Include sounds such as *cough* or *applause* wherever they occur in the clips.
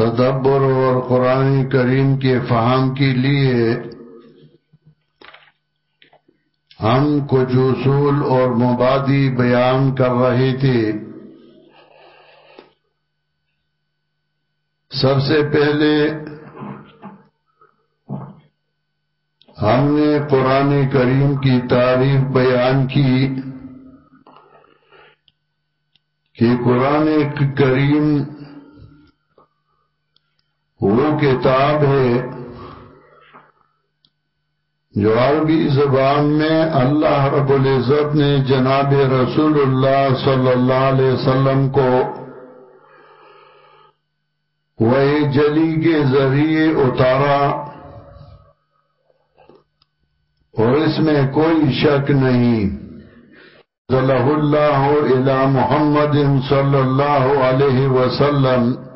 تدبر اور قرآن کریم کے فہم کے لیے ہم کچھ اصول اور مبادی بیان کر رہے تھے۔ سب سے پہلے ہم نے قرآن کریم کی تعریف بیان کی کہ قرآن کریم وہ کتاب ہے جو عربی زبان میں اللہ رب العزت نے جناب رسول اللہ صلی اللہ علیہ وسلم کو وہ جلی کے ذریعے اتارا اور اس میں کوئی شک نہیں۔ صلی اللہ علیہ محمد صلی اللہ علیہ وسلم۔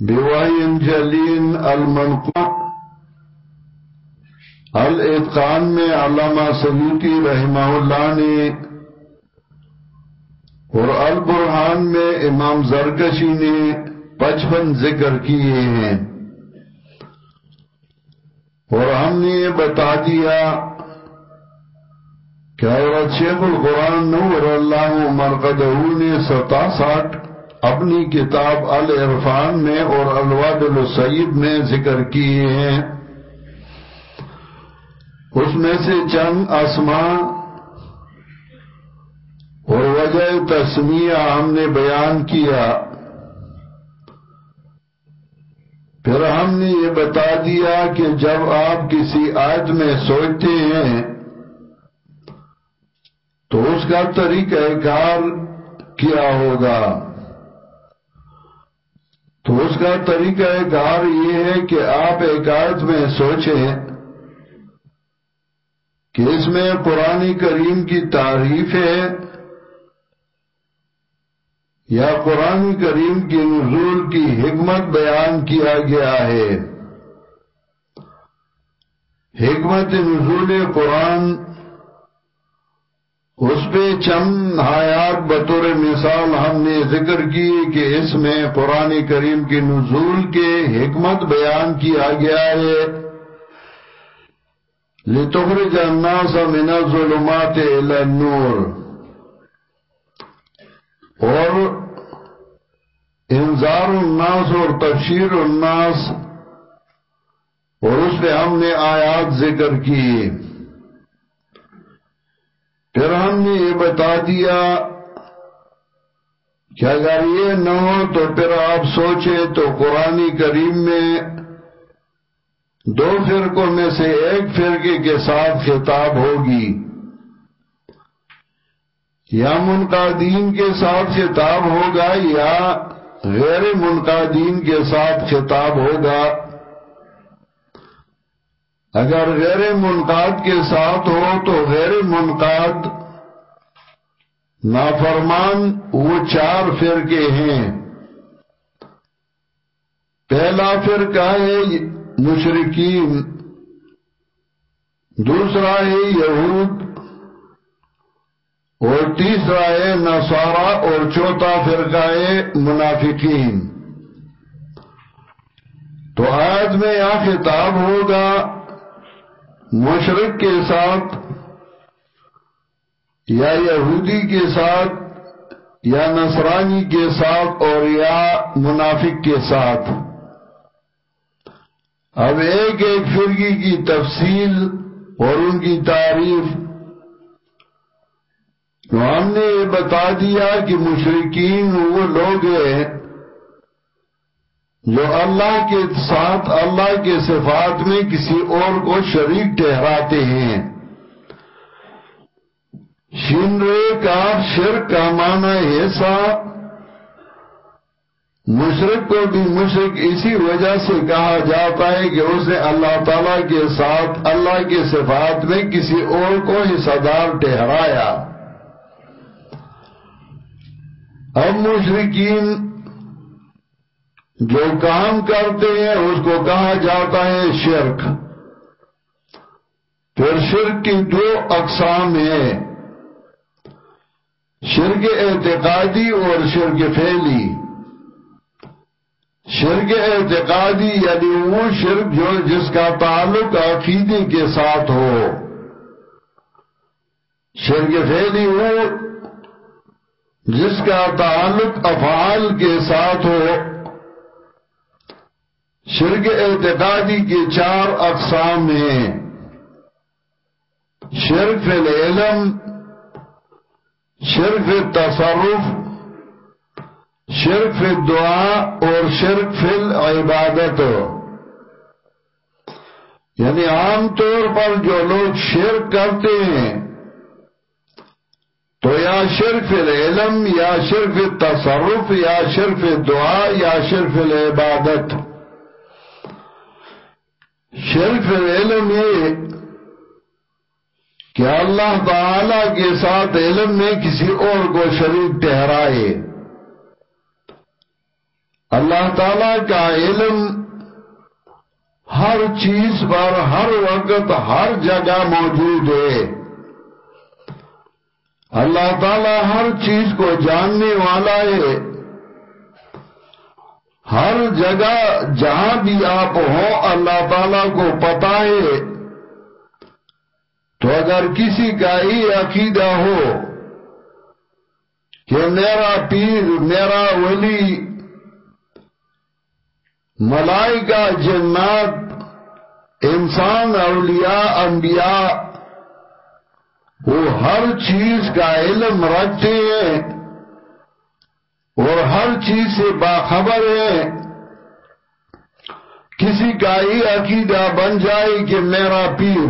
بوائن جلین المنقع الاتقان میں علامہ سلوٹی رحمہ اللہ نے اور البرحان میں امام زرکشی نے پچپن ذکر کیے ہیں۔ اور ہم نے یہ بتا دیا کہ عورت شیخ القرآن نور اللہ مرقدہ نے ستا ساٹھ اپنی کتاب العرفان میں اور الواد السعید میں ذکر کیے ہیں اس میں سے چند اسماء اور وجہ تسمیہ ہم نے بیان کیا۔ پھر ہم نے یہ بتا دیا کہ جب آپ کسی آیت میں سوچتے ہیں، تو اس کا طریقہ کار کیا ہوگا؟ تو اس کا طریقہ کار یہ ہے کہ آپ ایک میں سوچیں کہ اس میں قرآن کریم کی تعریف ہے یا قرآن کریم کی نزول کی حکمت بیان کیا گیا ہے۔ حکمت نزول قرآن اس پہ چند حیات بطور مثال ہم نے ذکر کی کہ اس میں قرآن کریم کی نزول کے حکمت بیان کیا گیا ہے۔ لِتُخْرِجَ النَّاسَ مِنَ الظُّلُمَاتِ إِلَى النُّورِ۔ اور انذار الناس اور تفشیر الناس۔ اور اس پہ ہم نے آیات ذکر کی۔ پھر ہم نے یہ بتا دیا کہ اگر یہ نہ ہو تو پھر آپ سوچیں تو قرآن کریم میں دو فرقوں میں سے ایک فرقے کے ساتھ خطاب ہوگی۔ یا منقادین کے ساتھ خطاب ہوگا یا غیر منقادین کے ساتھ خطاب ہوگا۔ اگر غیر منقاد کے ساتھ ہو تو غیر منقاد نافرمان وہ چار فرقے ہیں۔ پہلا فرقہ ہے مشرقین دوسرا ہے یہود، اور تیسرا ہے نصارہ، اور چوتھا فرقہ ہے منافقین۔ تو آج میں یہاں خطاب ہوگا مشرق کے ساتھ یا یہودی کے ساتھ یا نصرانی کے ساتھ اور یا منافق کے ساتھ۔ اب ایک ایک فرقی کی تفصیل اور ان کی تعریف۔ تو ہم نے یہ بتا دیا کہ مشرقین وہ لوگ ہیں جو اللہ کے ساتھ اللہ کے صفات میں کسی اور کو شریک ٹہراتے ہیں۔ شنرے کا شرک کا معنی ایسا مشرق کو بھی مشرق اسی وجہ سے کہا جاتا ہے کہ اس نے اللہ تعالیٰ کے ساتھ اللہ کے صفات میں کسی اور کو حصہ دار ٹہرایا اب مشرقین جو کام کرتے ہیں اس کو کہا جاتا ہے شرک۔ پھر شرک کی دو اقسام ہیں۔ شرک اعتقادی اور شرک فعلی۔ شرک اعتقادی یعنی وہ شرک جو جس کا تعلق عقیدے کے ساتھ ہو۔ شرک فعلی وہ جس کا تعلق افعال کے ساتھ ہو۔ شرک اعتقادی کے چار اقسام ہیں۔ شرک العلم، شرک تصرف شرک فی دعا اور شرک فی یعنی عام طور پر جو لوگ شرک کرتے ہیں، تو یا شرف العلم، یا شرف تصرف یا شرف دعا یا شرف العبادت۔ شرف العلم یہ کہ اللہ تعالی کے ساتھ علم میں کسی اور کو شریک ٹہرائے اللہ تعالی کا علم ہر چیز پر ہر وقت ہر جگہ موجود ہے۔ اللہ تعالی ہر چیز کو جاننے والا ہے۔ ہر جگہ جہاں بھی آپ ہو اللہ تعالی کو پتا ہے۔ تو اگر کسی کا ہی عقیدہ ہو کہ میرا پیر، میرا ولی، ملائکہ، جنات، انسان، اولیاء، انبیاء، وہ ہر چیز کا علم رکھتے ہیں۔ اور ہر چیز سے باخبر ہے۔ کسی کا ہی عقیدہ بن جائے کہ میرا پیر،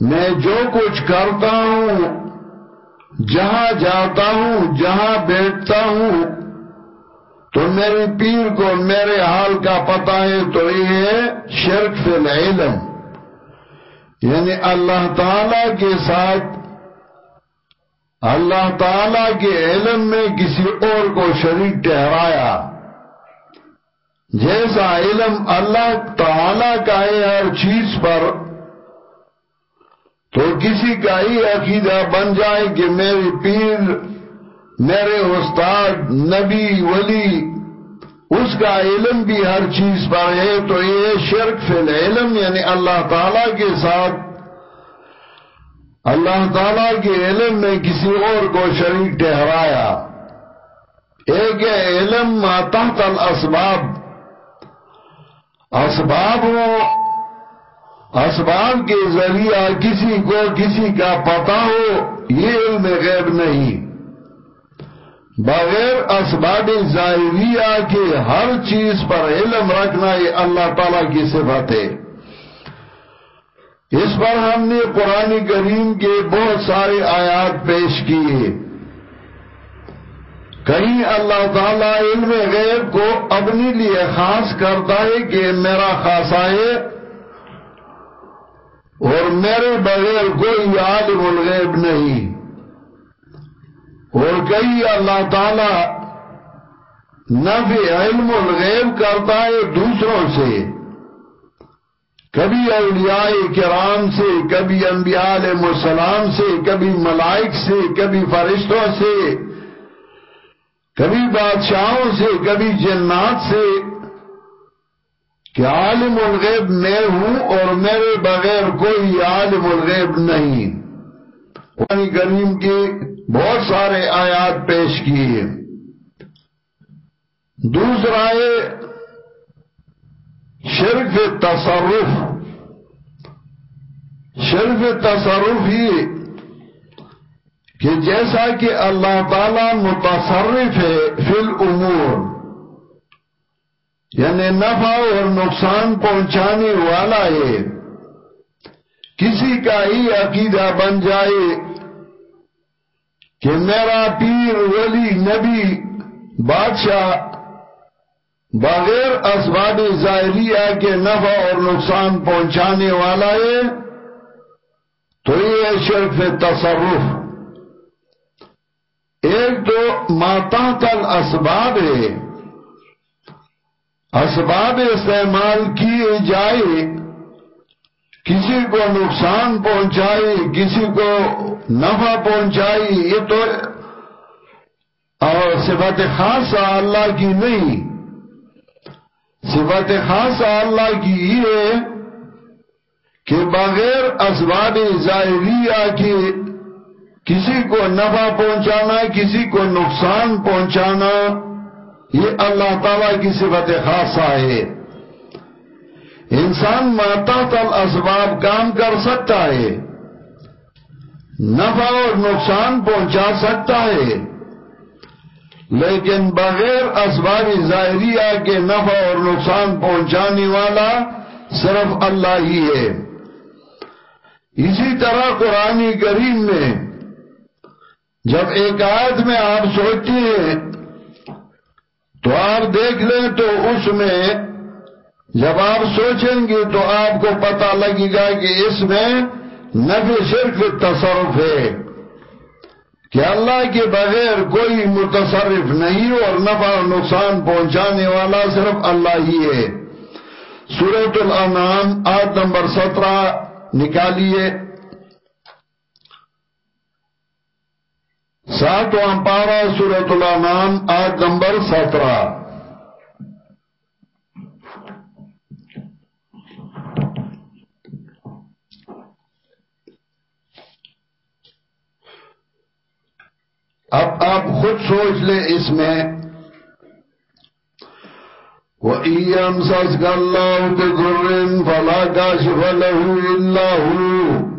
میں جو کچھ کرتا ہوں، جہاں جاتا ہوں، جہاں بیٹھتا ہوں، تو میرے پیر کو میرے حال کا پتہ ہے، تو یہ شرک فی العلم۔ یعنی اللہ تعالی کے ساتھ اللہ تعالی کے علم میں کسی اور کو شریک ٹہرایا جیسا علم اللہ تعالی کا ہے ہر چیز پر، تو کسی کا ہی عقیدہ بن جائے کہ میری پیر، میرے استاد، نبی، ولی، اس کا علم بھی ہر چیز پر ہے۔ تو یہ شرک فی العلم یعنی اللہ تعالی کے ساتھ اللہ تعالی کے علم میں کسی اور کو شریک ٹہرایا ایک ہے علم تحت الاسباب۔ اسباب ہو، اسباب کے ذریعہ کسی کو کسی کا پتہ ہو، یہ علم غیب نہیں۔ بغیر اسباب ظاہریہ کے ہر چیز پر علم رکھنا یہ اللہ تعالیٰ کی صفت ہے۔ اس پر ہم نے قرآن کریم کے بہت سارے آیات پیش کیے۔ کہیں اللہ تعالیٰ علم غیب کو اپنے لیے خاص کرتا ہے کہ میرا خاصا ہے اور میرے بغیر کوئی عالم الغیب نہیں۔ اور کئی اللہ تعالی نفی علم الغیب کرتا ہے دوسروں سے۔ کبھی اولیاء کرام سے، کبھی انبیاء علیہ السلام سے، کبھی ملائک سے، کبھی فرشتوں سے، کبھی بادشاہوں سے، کبھی جنات سے کہ عالم الغیب میں ہوں اور میرے بغیر کوئی عالم الغیب نہیں۔ قرآن کریم کی بہت سارے آیات پیش کیے دوسرا ہے شرف تصرف شرف تصرف ہی کہ جیسا کہ اللہ تعالی متصرف ہے فی الامور یعنی نفع اور نقصان پہنچانے والا ہے۔ کسی کا ہی عقیدہ بن جائے کہ میرا پیر ولی نبی بادشاہ بغیر اسباب ظاہریہ کے نفع اور نقصان پہنچانے والا ہے، تو یہ شرف تصرف۔ ایک تو ماتا تل اسباب ہے۔ اسباب استعمال کیے جائے، کسی کو نقصان پہنچائی کسی کو نفع پہنچائی یہ تو اور صفت خاص اللہ کی نہیں۔ صفت خاص اللہ کی یہ ہے کہ بغیر اسباب ظاہریہ کی کسی کو نفع پہنچانا، کسی کو نقصان پہنچانا، یہ اللہ تعالیٰ کی صفت خاصہ ہے۔ انسان ماتا تل اسباب کام کر سکتا ہے، نفع اور نقصان پہنچا سکتا ہے۔ لیکن بغیر اسباب ظاہریہ کے نفع اور نقصان پہنچانے والا صرف اللہ ہی ہے۔ اسی طرح قرآن کریم میں جب ایک آیت میں آپ سوچتے ہیں، تو آپ دیکھ لیں تو اس میں جب آپ سوچیں گے تو آپ کو پتا لگے گا کہ اس میں نفی صرف تصرف ہے۔ کہ اللہ کے بغیر کوئی متصرف نہیں اور نفع و نقصان پہنچانے والا صرف اللہ ہی ہے۔ سورت الانعام آیت نمبر سترہ، نکالیے۔ ساتواں پارا سورت الانعام آیت نمبر سترہ۔ اب آپ خود سوچ لیں اس میں۔ وَإِيَّمْسَسْكَ اللَّهُ بِضُرٍّ فَلَا كَاشِفَ لَهُ إِلَّا هُوَ۔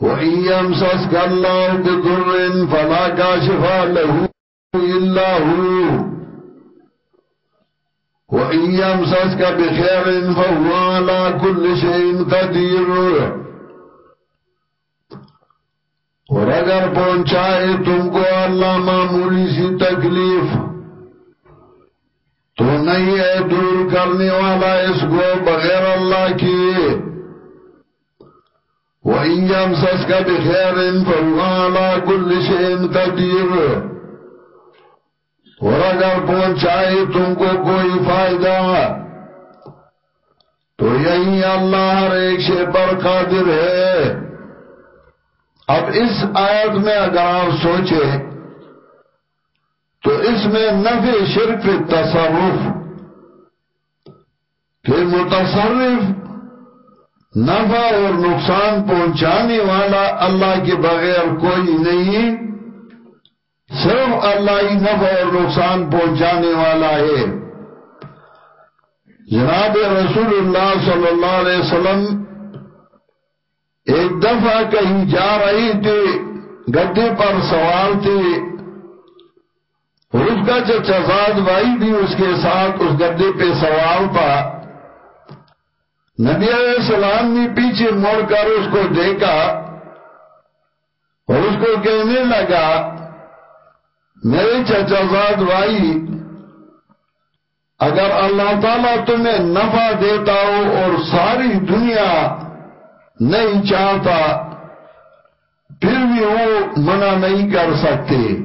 وَإِن يَمْسَسْكَ اللَّهُ بِضُرٍّ فَلَا كَاشِفَ لَهُ إِلَّا هُوَ۔ وَإِن يَمْسَسْكَ بِخَيْرٍ فَهُوَ عَلَى كُلِّ شَيْءٍ قَدِيرٌ۔ اور اگر پہنچائے تم کو اللہ معمولی سی تکلیف، تو نہیں ہے دور کرنے والا اس کو بغیر اللہ کی وَإِن يَمْسَسْكَ بِخَيْرٍ فَهُوَ عَلَى كُلِّ شَيْءٍ قَدِيرٌ۔ اور اگر پہنچائے تم کو کوئی فائدہ، تو یہی اللہ ہر ایک شے پر قادر ہے۔ اب اس آیت میں اگر آپ سوچیں تو اس میں نفع شرف تصرف کہ متصرف، نفع اور نقصان پہنچانے والا اللہ کے بغیر کوئی نہیں، صرف اللہ ہی نفع اور نقصان پہنچانے والا ہے۔ جناب رسول اللہ صلی اللہ علیہ وسلم ایک دفعہ کہیں جا رہی تھی گدے پر سوار تھی۔ اس کا جو چزاد بھائی بھی اس کے ساتھ اس گدے پہ سوار تھا، نبی علیہ السلام نے پیچھے موڑ کر اس کو دیکھا اور اس کو کہنے لگا، میرے چچازاد بھائی، اگر اللہ تعالیٰ تمہیں نفع دیتا ہو اور ساری دنیا نہیں چاہتا، پھر بھی وہ منع نہیں کر سکتے۔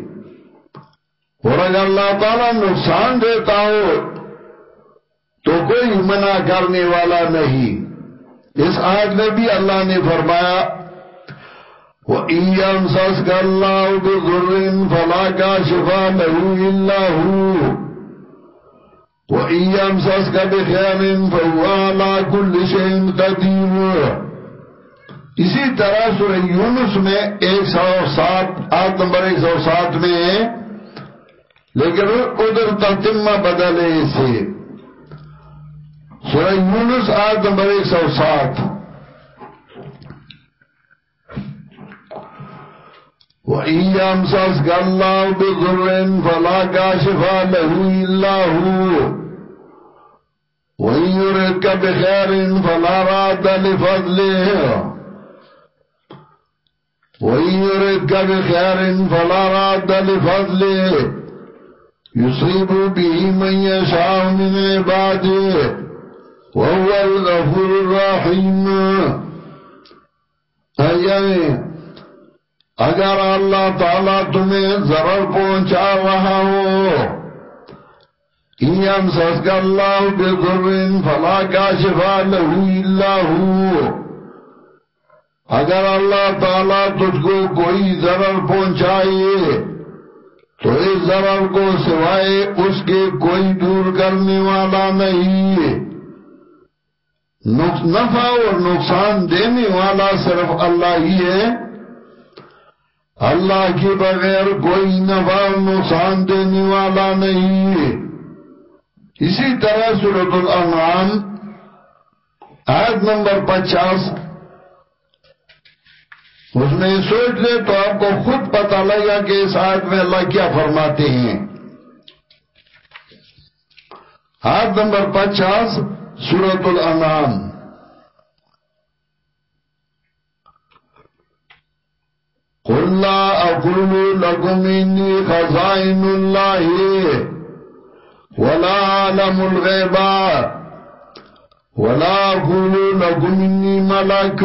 اور اگر اللہ تعالیٰ نقصان دیتا ہو، تو کوئی منع کرنے والا نہیں۔ اس آیت میں بھی اللہ نے فرمایا وَإِيَّمْ سَسْكَ اللَّهُ بِغُرٍ فَلَا كَاشِفَ لَهُ إِلَّا هُوَ۔ وَإِيَّمْ سَسْكَ بِخَيْرٍ فَهُوَ عَلَى كُلِّ شَيْءٍ قَدِيرٌ۔ اسی طرح سورہ یونس میں ایک سو سات آٹھ نمبر ایک سو سات میں لیکن ادھر ترتمہ بدلے اسے سورہ یونس آٹھ نمبر ایک سو سات۔ وَإِيَّمْ سَسْكَ اللَّهُ بِذُرٍ فَلَا كَاشِفَ لَهُ إِلَّا هُوَ۔ وَإِن يُرِدْكَ بِخَيْرٍ فَلَا رَادَّ لِفَضْلِهِ۔ وَإِن يُرِدْكَ بِخَيْرٍ فَلَا رَادَّ لِفَضْلِهِ يصيب به من يشاء من عباده وهو الغفور الرحيم أيه اگر اللہ تعالیٰ تمہیں ضرر پہنچا رہا ہو ایم سسک اللہ بذرین فلا کاشفا لہو اللہ اگر اللہ تعالیٰ تجھ کو کوئی ضرر پہنچائے، تو اس ضرر کو سوائے اس کے کوئی دور کرنے والا نہیں۔ نفع اور نقصان دینے والا صرف اللہ ہی ہے۔ اللہ کے بغیر کوئی نفع اور نقصان دینے والا نہیں۔ اسی طرح سورت الانعام، آیت نمبر پچاس اس میں سوچ لے تو آپ کو خود پتا لگا کہ اس آیت میں اللہ کیا فرماتے ہیں۔ آیت نمبر پچاس سورت الانعام۔ قل لا أقول لكم إني خزائن الله ولا عالم الغيبات ولا أقول لكم إني ملك۔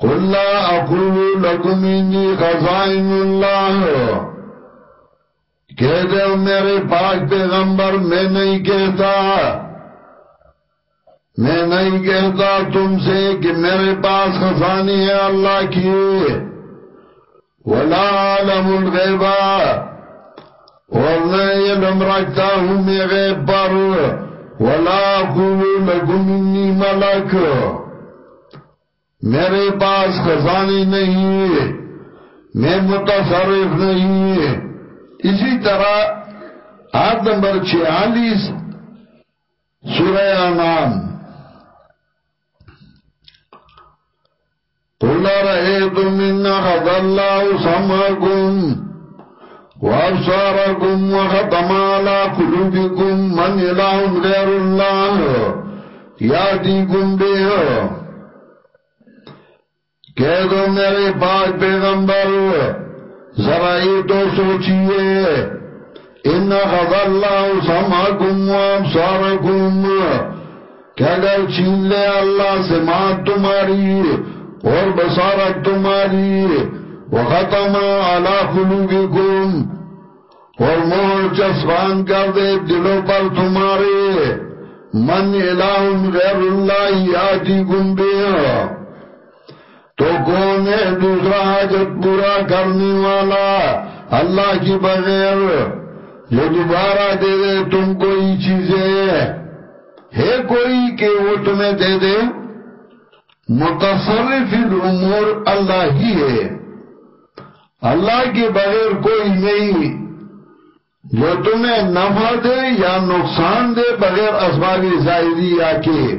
قل لا أقول لكم إني خزائن الله. کہہ دے میرے پاک پیغمبر میں نہیں کہتا، میں نہیں کہتا تم سے کہ میرے پاس خزانی ہے اللہ کی. ولا عالم الغیبہ اور میں علم رکھتا ہوں میں غیب پر. ولا قولو لکم انی ملک. میرے پاس خزانی نہیں میں متصرف نہیں اسی طرح آیت نمبر چھیالیس، سورہ نام قل رأيتم إن أخذ الله سمعكم وأبصاركم وختم على قلوبكم من إله غير الله يأتيكم به. کہہ دو میرے پاک پیغمبر، ذرا یہ تو سوچئے ان خض اللہ سمعکم و ابصارکم کہ اگر چھین لے اللہ سے مات تمہاری اور بسارت تمہاری، وختم علا قلوبکم اور مہر چسبان کر دے دلوں پر تمہارے، من الہ غیر اللہ آتی گم تو کون ہے دوسرا حاجت پورا کرنے والا اللہ کی بغیر جو دوبارہ دے دے، تم کوئی چیزیں ہے کوئی کہ وہ تمہیں دے دے؟ متصرف الامور اللہ ہی ہے۔ اللہ کے بغیر کوئی نہیں۔ جو تمہیں نفع دے یا نقصان دے بغیر اسباب ظاہری آ کے۔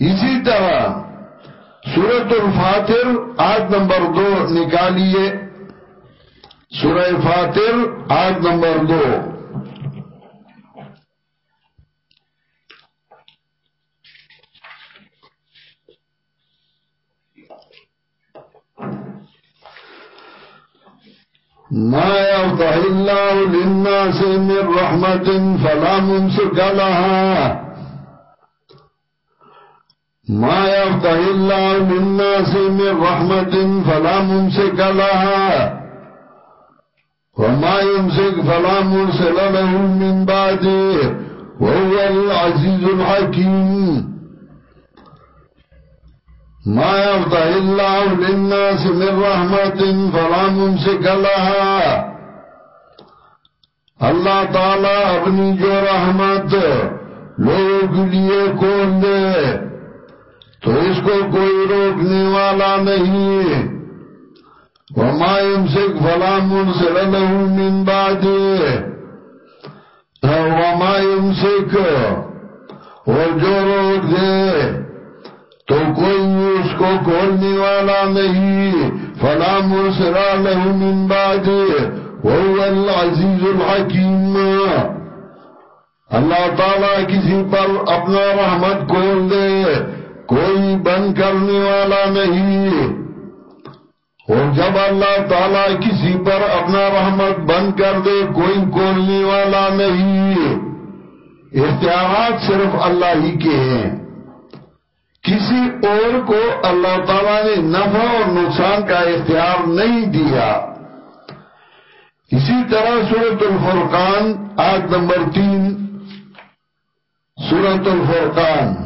اسی طرح سورت الفاتر آج نمبر دو نکالیے۔ سورہ فاتر آج نمبر دو۔ ما يفتح الله للناس من رحمة فلا ممسك لها۔ ما يفتح الله للناس من رحمة فلا ممسك لها وما يمسك فلا مرسل له من بعده وهو العزيز الحكيم ما يفتح الله للناس من رحمة فلا ممسك لها اللہ تعالیٰ اپنی جو رحمت لوگوں کے لیے کون دے تو اس کو کوئی روکنے والا نہیں۔ وما يمسك فلا مرسل له من بعده۔ وما يمسك اور جو روک دے تو کوئی اس کو کھولنے والا نہیں۔ فلا مرسرا له من بعد وهو العزیز الحکیم اللہ تعالیٰ کسی پر اپنا رحمت کھول دے۔ کوئی بند کرنے والا نہیں۔ اور جب اللہ تعالیٰ کسی پر اپنا رحمت بند کر دے، کوئی کھولنے والا نہیں۔ اختیارات صرف اللہ ہی کے ہیں۔ کسی اور کو اللہ تعالیٰ نے نفع اور نقصان کا اختیار نہیں دیا۔ اسی طرح سورت الفرقان آج نمبر تین سورت الفرقان۔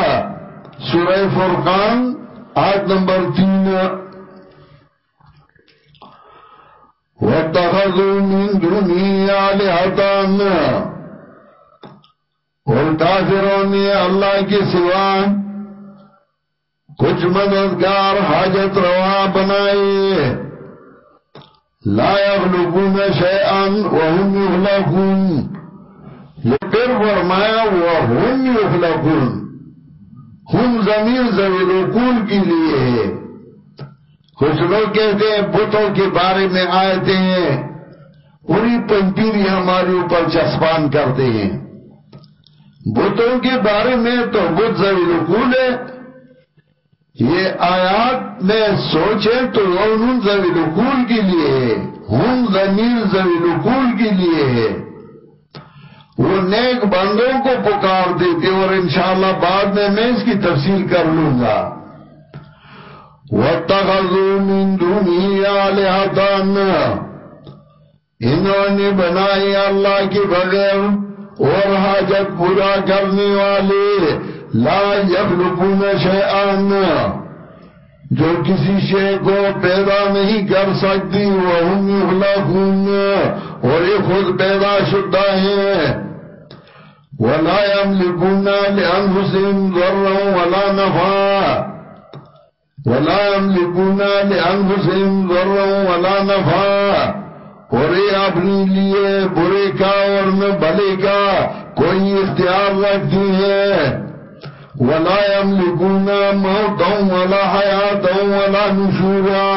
سورہ فرقان، آیت نمبر تین۔ وَاتَّخَذُوا مِن دُونِهِ آلِهَةً۔ اور کافروں نے اللہ کے سوا کچھ مددگار حاجت روا بنائے۔ لا يخلقون شيئا وهم يخلقون یہ پھر فرمایا، وهم يخلقون ہم زمین زمین رکول کے لیے ہے۔ کچھ لوگ کہتے ہیں، بتوں کے بارے میں آئے ہیں۔ پوری پنپیری ہمارے اوپر چسپان کرتے ہیں۔ بتوں کے بارے میں تو بت زمین رکول ہے۔ یہ آیات میں سوچیں تو ان زمین رکول کے لیے ہے۔ ہم زمین زمین رکول کے لیے ہے۔ وہ نیک بندوں کو پکار دیتے اور انشاءاللہ بعد میں میں اس کی تفصیل کر لوں گا۔ وَاتَّخَذُوا مِن دُونِهِ آلِهَةً۔ انہوں نے بنائی اللہ کے بغیر اور حاجت پورا کرنے والے لا يخلقون شیئان جو کسی شے کو پیدا نہیں کر سکتی، وَهُمْ يُخْلَقُونَ اور یہ خود پیدا شدہ ہیں۔ ولا يملكون لأنفسهم ضرا ولا نفعا. ولا يملكون لأنفسهم ضرا ولا نفعا. اور یہ اپنے لیے برے کا اور نہ بھلے کا کوئی اختیار رکھتی ہے. ولا يملكون موتا ولا حیاتا ولا نشورا.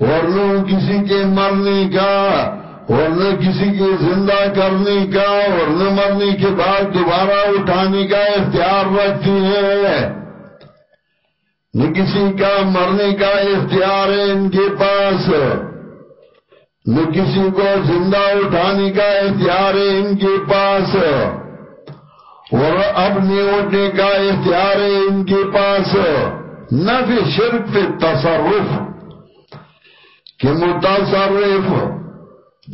اور نہ کسی کے مرنے کا اور نہ کسی کے زندہ کرنے کا اور نہ مرنے کے بعد دوبارہ اٹھانے کا اختیار رکھتی ہے۔ نہ کسی کا مرنے کا اختیار ہے ان کے پاس۔ نہ کسی کو زندہ اٹھانے کا اختیار ہے ان کے پاس۔ اور اپنے اٹھنے کا اختیار ہے ان کے پاس۔ نہ بھی شرک پہ تصرف، کہ متصرف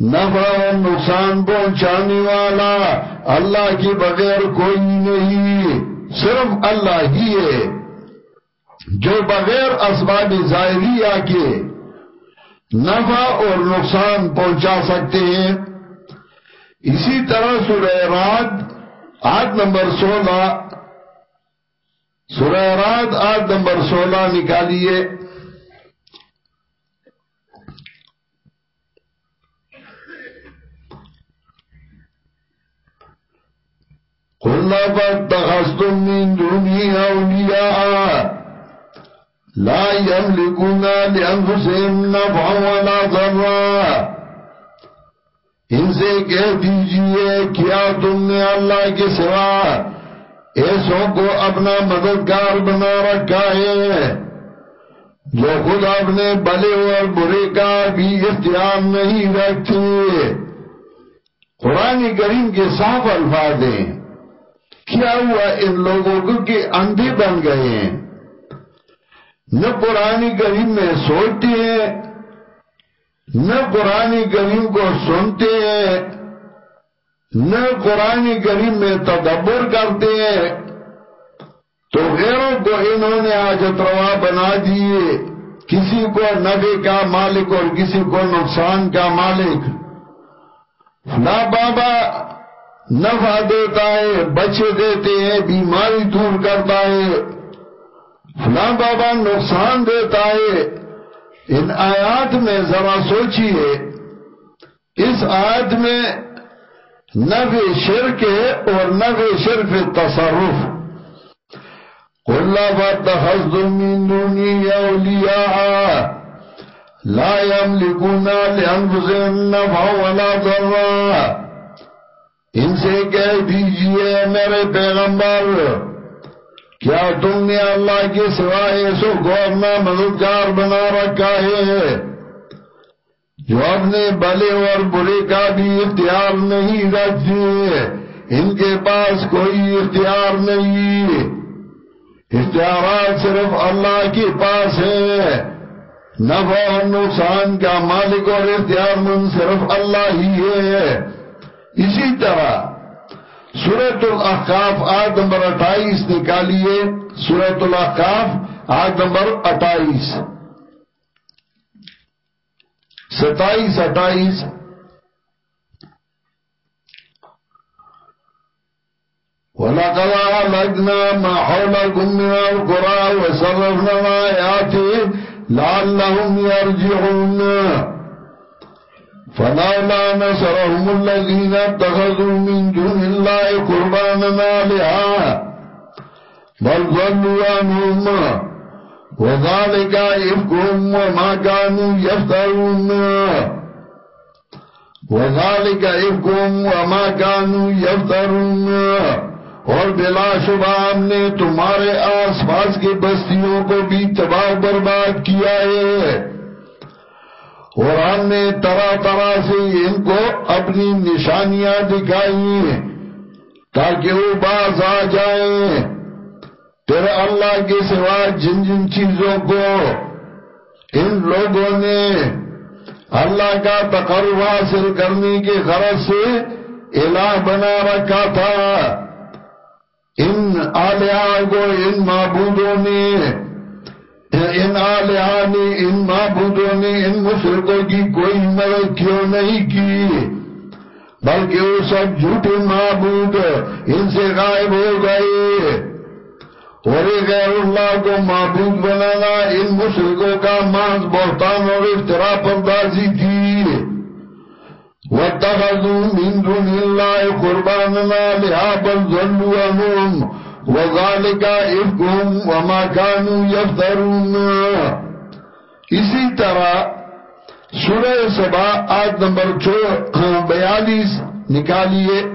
نفع و نقصان پہنچانے والا اللہ کے بغیر کوئی نہیں، صرف اللہ ہی ہے۔ جو بغیر اسباب ظاہریہ کے نفع اور نقصان پہنچا سکتے ہیں۔ اسی طرح سورہ رات آٹھ نمبر سولہ۔ سورہ رات آٹھ نمبر سولہ نکالیے۔ قل فاتخذتم من دونه أولياء لا يملكون لأنفسهم نفعا ولا ضرا. ان سے کہہ دیجیے کیا تم نے اللہ کے سوا ایسوں کو اپنا مددگار بنا رکھا ہے جو خود اپنے بلے اور برے کا بھی اختیار نہیں رکھتے؟ قرآن کریم کے صاف الفاظ ہیں۔ کیا ہوا؟ ان لوگوں کو کہ اندھے بن گئے ہیں۔ نہ پرانی کریم میں سوچتے ہیں، نہ پرانی کریم کو سنتے ہیں، نہ قرآن کریم میں تدبر کرتے ہیں۔ تو غیروں کو انہوں نے آج روا بنا دیے۔ کسی کو نبے کا مالک اور کسی کو نقصان کا مالک۔ نہ بابا نفع دیتا ہے بچے دیتے ہیں، بیماری دور کرتا ہے۔ فلاں بابا نقصان دیتا ہے۔ ان آیات میں ذرا سوچئے اس آیت میں نفع شرک ہے اور نفع شرف تصرف۔ قل فاتخذتم من دوني أولياء لا يملكون لأنفسهم نفع ولا ضرا۔ ان سے کہہ دیجیے میرے پیغمبر، کیا تم نے اللہ کے سوائے سو کو اپنا مددگار بنا رکھا ہے؟ جو اپنے بلے اور برے کا بھی اختیار نہیں رکھتے، ان کے پاس کوئی اختیار نہیں۔ اختیارات صرف اللہ کے پاس ہے نفع اور نقصان کا مالک اور اختیار من صرف اللہ ہی ہے۔ اسی طرح سورت الاحقاف آیت نمبر اٹھائیس نکالیے۔ سورت الاحقاف آیت نمبر اٹھائیس۔ ستائیس، اٹھائیس۔ وَلَقَدْ أَهْلَكْنَا مَا حَوْلَكُم مِّنَ الْقُرَىٰ وَصَرَّفْنَا الْآيَاتِ لَعَلَّهُمْ يَرْجِعُونَ فلولا نصرهم الذين اتخذوا من دون الله قربانا آلهة بل ظلوا عنهم وذلك إفكهم وما كانوا يفترون وذلك إفكهم وما كانوا يفترون اور بلا شبہ ہم نے تمہارے آس پاس کی بستیوں کو بھی تباہ برباد کیا ہے۔ اور ہم نے طرح طرح سے ان کو اپنی نشانیاں دکھائی تاکہ وہ باز آ جائیں۔ پھر اللہ کے سوا جن جن چیزوں کو ان لوگوں نے اللہ کا تقرب حاصل کرنے کے غرض سے الہ بنا رکھا تھا۔ ان آلیہ کو ان معبودوں نے ان آلیہ نے ان معبودوں نے ان مشرقوں کی کوئی مدد کیوں نہیں کی؟ بلکہ وہ سب جھوٹے معبود ان سے غائب ہو گئے۔ اور غیر اللہ کو معبود بنانا ان مشرقوں کا مانس بہتان اور افترا پردازی تھی وَاتَّخَذُوا مِن دُونِ اللَّهِ قُرْبَانًا لِهَا بَلْ ظَلُّوا وَذَلِكَ إِفْكُمْ وَمَا كَانُوا يَفْتَرُونَ۔ اسی طرح سورہ سبا آیت نمبر بیالیس، نکالیے۔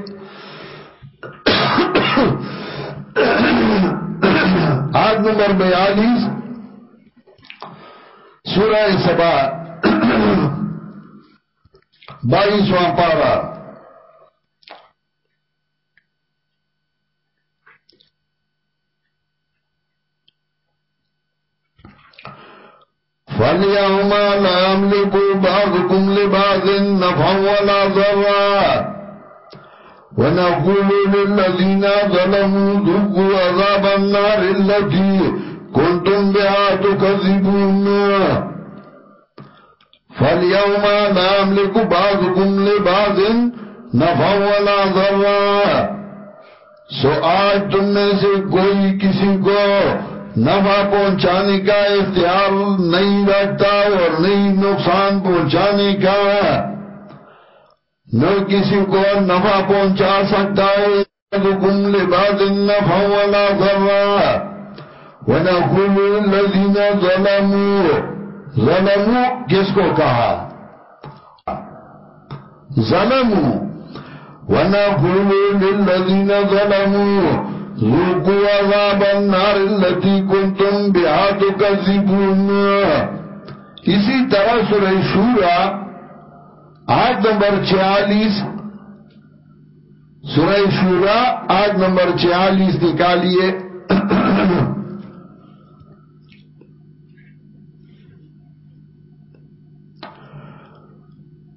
آیت نمبر بیالیس، سورہ سبا، بائیسواں پارہ۔ فَالْيَوْمَ لَا يَمْلِكُ بَعْضُكُمْ لِبَعْضٍ نَفْعًا وَلَا ضَرًّا وَنَقُولُ لِلَّذِينَ ظَلَمُوا ذُوقُوا عَذَابَ النَّارِ الَّتِي كُنتُمْ بِهَا تُكَذِّبُونَ فَالْيَوْمَ لَا يَمْلِكُ بَعْضُكُمْ لِبَعْضٍ نَفْعًا وَلَا ضَرًّا سو آج تم میں سے کوئی کسی کو نفع پہنچانے کا اختیار نہیں رکھتا اور نہیں نقصان پہنچانے کا نہ کسی کو نفع پہنچا سکتا ہے۔ حکم لباد النفع ولا ضرع ونقول الذين ظلموا۔ ظلموا کس کو کہا؟ ظلموا۔ ونقول للذين ظلموا۔ ذوقوا عذاب النار التي كنتم بها تكذبون اسی طرح سورہ شورا، آیت نمبر چھیالیس، سورہ شورا، آیت نمبر چھیالیس نکالیے۔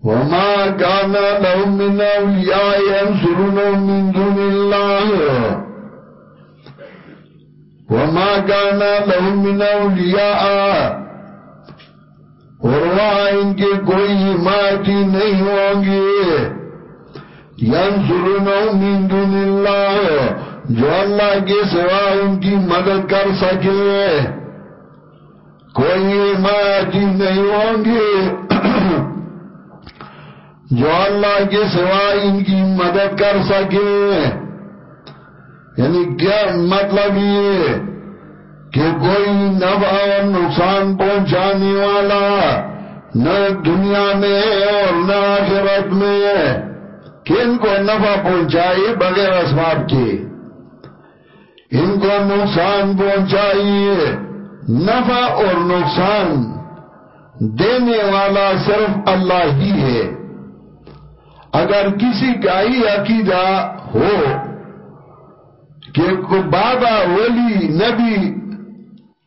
وما كان لهم من أولياء ينصرون من دون الله وما كان لهم من اولیاء اور وہاں ان کے کوئی حمایتی نہیں ہوں گے۔ ینصرونہم من دون اللہ جو اللہ کے سوا ان کی مدد کر سکے۔ کوئی حمایتی نہیں ہوں گے۔ جو اللہ کے سوا ان کی مدد کر سکے۔ یعنی کیا مطلب یہ کہ کوئی نفع اور نقصان پہنچانے والا نہ دنیا میں اور نہ آخرت میں کن کو نفع پہنچائے بغیر اسباب کے؟ ان کو نقصان پہنچائیے نفع اور نقصان دینے والا صرف اللہ ہی ہے۔ اگر کسی کا ہی عقیدہ ہو کہ بابا ولی نبی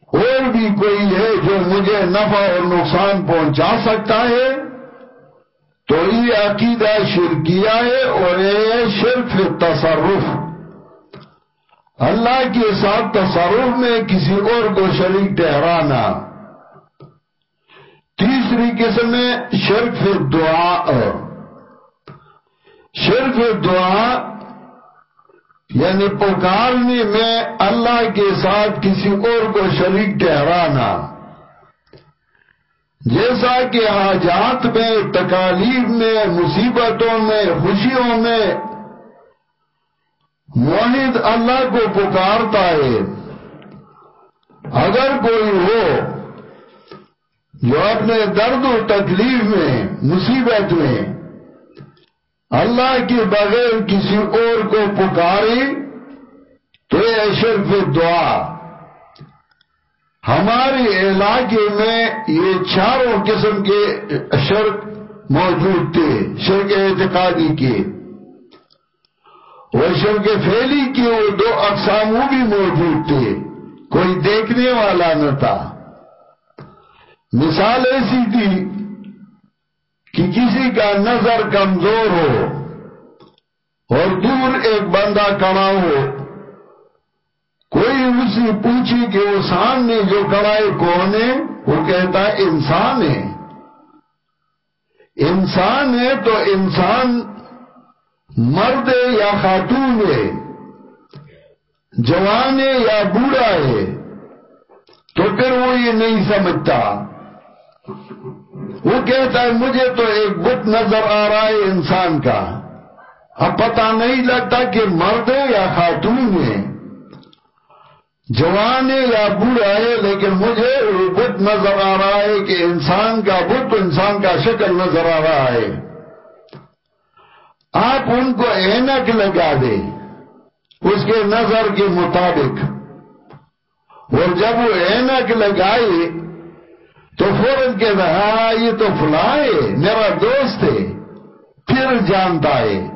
اور بھی کوئی ہے جو مجھے نفع اور نقصان پہنچا سکتا ہے؟ تو یہ عقیدہ شرکیہ ہے اور یہ شرف تصرف۔ اللہ کے ساتھ تصرف میں کسی اور کو شریک ٹہرانا تیسری قسم شرف دعا۔ شرف دعا یعنی پکارنے میں اللہ کے ساتھ کسی اور کو شریک ٹہرانا جیسا کہ حاجات میں، تکالیف میں، مصیبتوں میں، خوشیوں میں موحد اللہ کو پکارتا ہے۔ اگر کوئی ہو جو اپنے درد و تکلیف میں، مصیبت میں اللہ کے بغیر کسی اور کو پکاری، تو یہ شرف دعا۔ ہمارے علاقے میں یہ چاروں قسم کے شرک موجود تھے، شرک اعتقادی کے۔ وہ شرک فیلی کے وہ دو اقساموں بھی موجود تھے، کوئی دیکھنے والا نہ تھا۔ مثال ایسی تھی کہ کسی کا نظر کمزور ہو اور دور ایک بندہ کڑا ہو، کوئی اس سے پوچھی کہ وہ سامنے جو کڑائے کون ہے؟ وہ کہتا ہے، انسان ہے۔ انسان ہے تو انسان مرد ہے یا خاتون ہے، جوان ہے یا بوڑھا ہے، تو پھر وہ یہ نہیں سمجھتا۔ وہ کہتا ہے مجھے تو ایک بت نظر آ رہا ہے انسان کا۔ اب پتا نہیں لگتا کہ مرد ہے یا خاتون ہے۔ جوان ہے یا بوڑھا ہے، لیکن مجھے وہ بت نظر آ رہا ہے کہ انسان کا بت انسان کا شکل نظر آ رہا ہے۔ آپ ان کو اینک لگا دیں اس کے نظر کے مطابق۔ اور جب وہ اینک لگائے تو فوراً کے ہاں یہ تو فلاں ہے، میرا دوست ہے، پھر جانتا ہے۔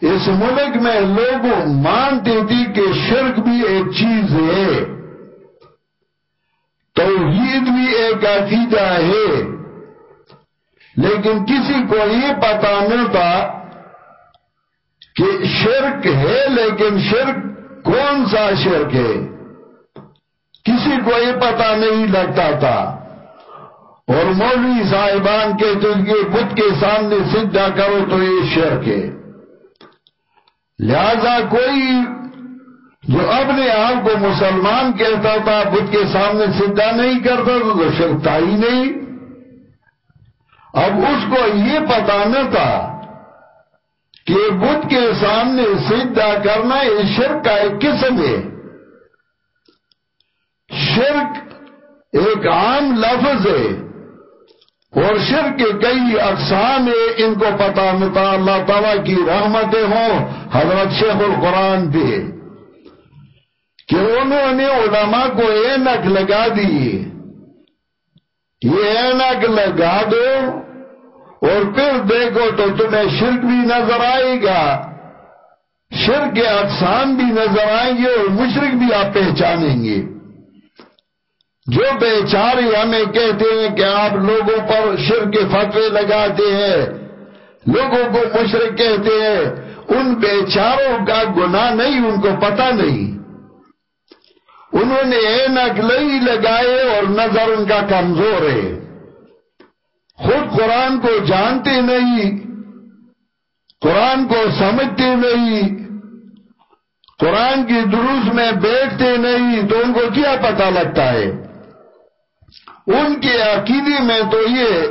اس ملک میں لوگ مانتے تھی کہ شرک بھی ایک چیز ہے۔ توحید بھی ایک عقیدہ ہے۔ لیکن کسی کو یہ پتا نہیں تھا کہ شرک ہے، لیکن شرک کون سا شرک ہے؟ کسی کو یہ پتا نہیں لگتا تھا۔ اور مولوی صاحبان کے کہ بدھ کے سامنے سجدہ کرو تو یہ شرک ہے۔ لہذا کوئی جو اپنے آپ کو مسلمان کہتا تھا بدھ کے سامنے سجدہ نہیں کرتا تو شرک تھا ہی نہیں۔ اب اس کو یہ پتا نہ تھا کہ بدھ کے سامنے سجدہ کرنا یہ شرک کا ایک قسم ہے۔ شرک ایک عام لفظ ہے اور شرک کے کئی اقسام ہے ان کو پتا متا اللہ تعالیٰ کی رحمتیں ہوں، حضرت شیخ القرآن پہ کہ انہوں نے علماء کو اینک لگا دی، یہ اینک لگا دو اور پھر دیکھو تو تمہیں شرک بھی نظر آئے گا، شرک کے اقسام بھی نظر آئیں گے اور مشرق بھی آپ پہچانیں گے۔ جو بیچارے ہمیں کہتے ہیں کہ آپ لوگوں پر شرک کے فتوے لگاتے ہیں، لوگوں کو مشرق کہتے ہیں، ان بیچاروں کا گناہ نہیں، ان کو پتا نہیں۔ انہوں نے اینک لئی لگائے اور نظر ان کا کمزور ہے۔ خود قرآن کو جانتے نہیں، قرآن کو سمجھتے نہیں، قرآن کی دروس میں بیٹھتے نہیں، تو ان کو کیا پتا لگتا ہے؟ ان کے عقیدے میں تو یہ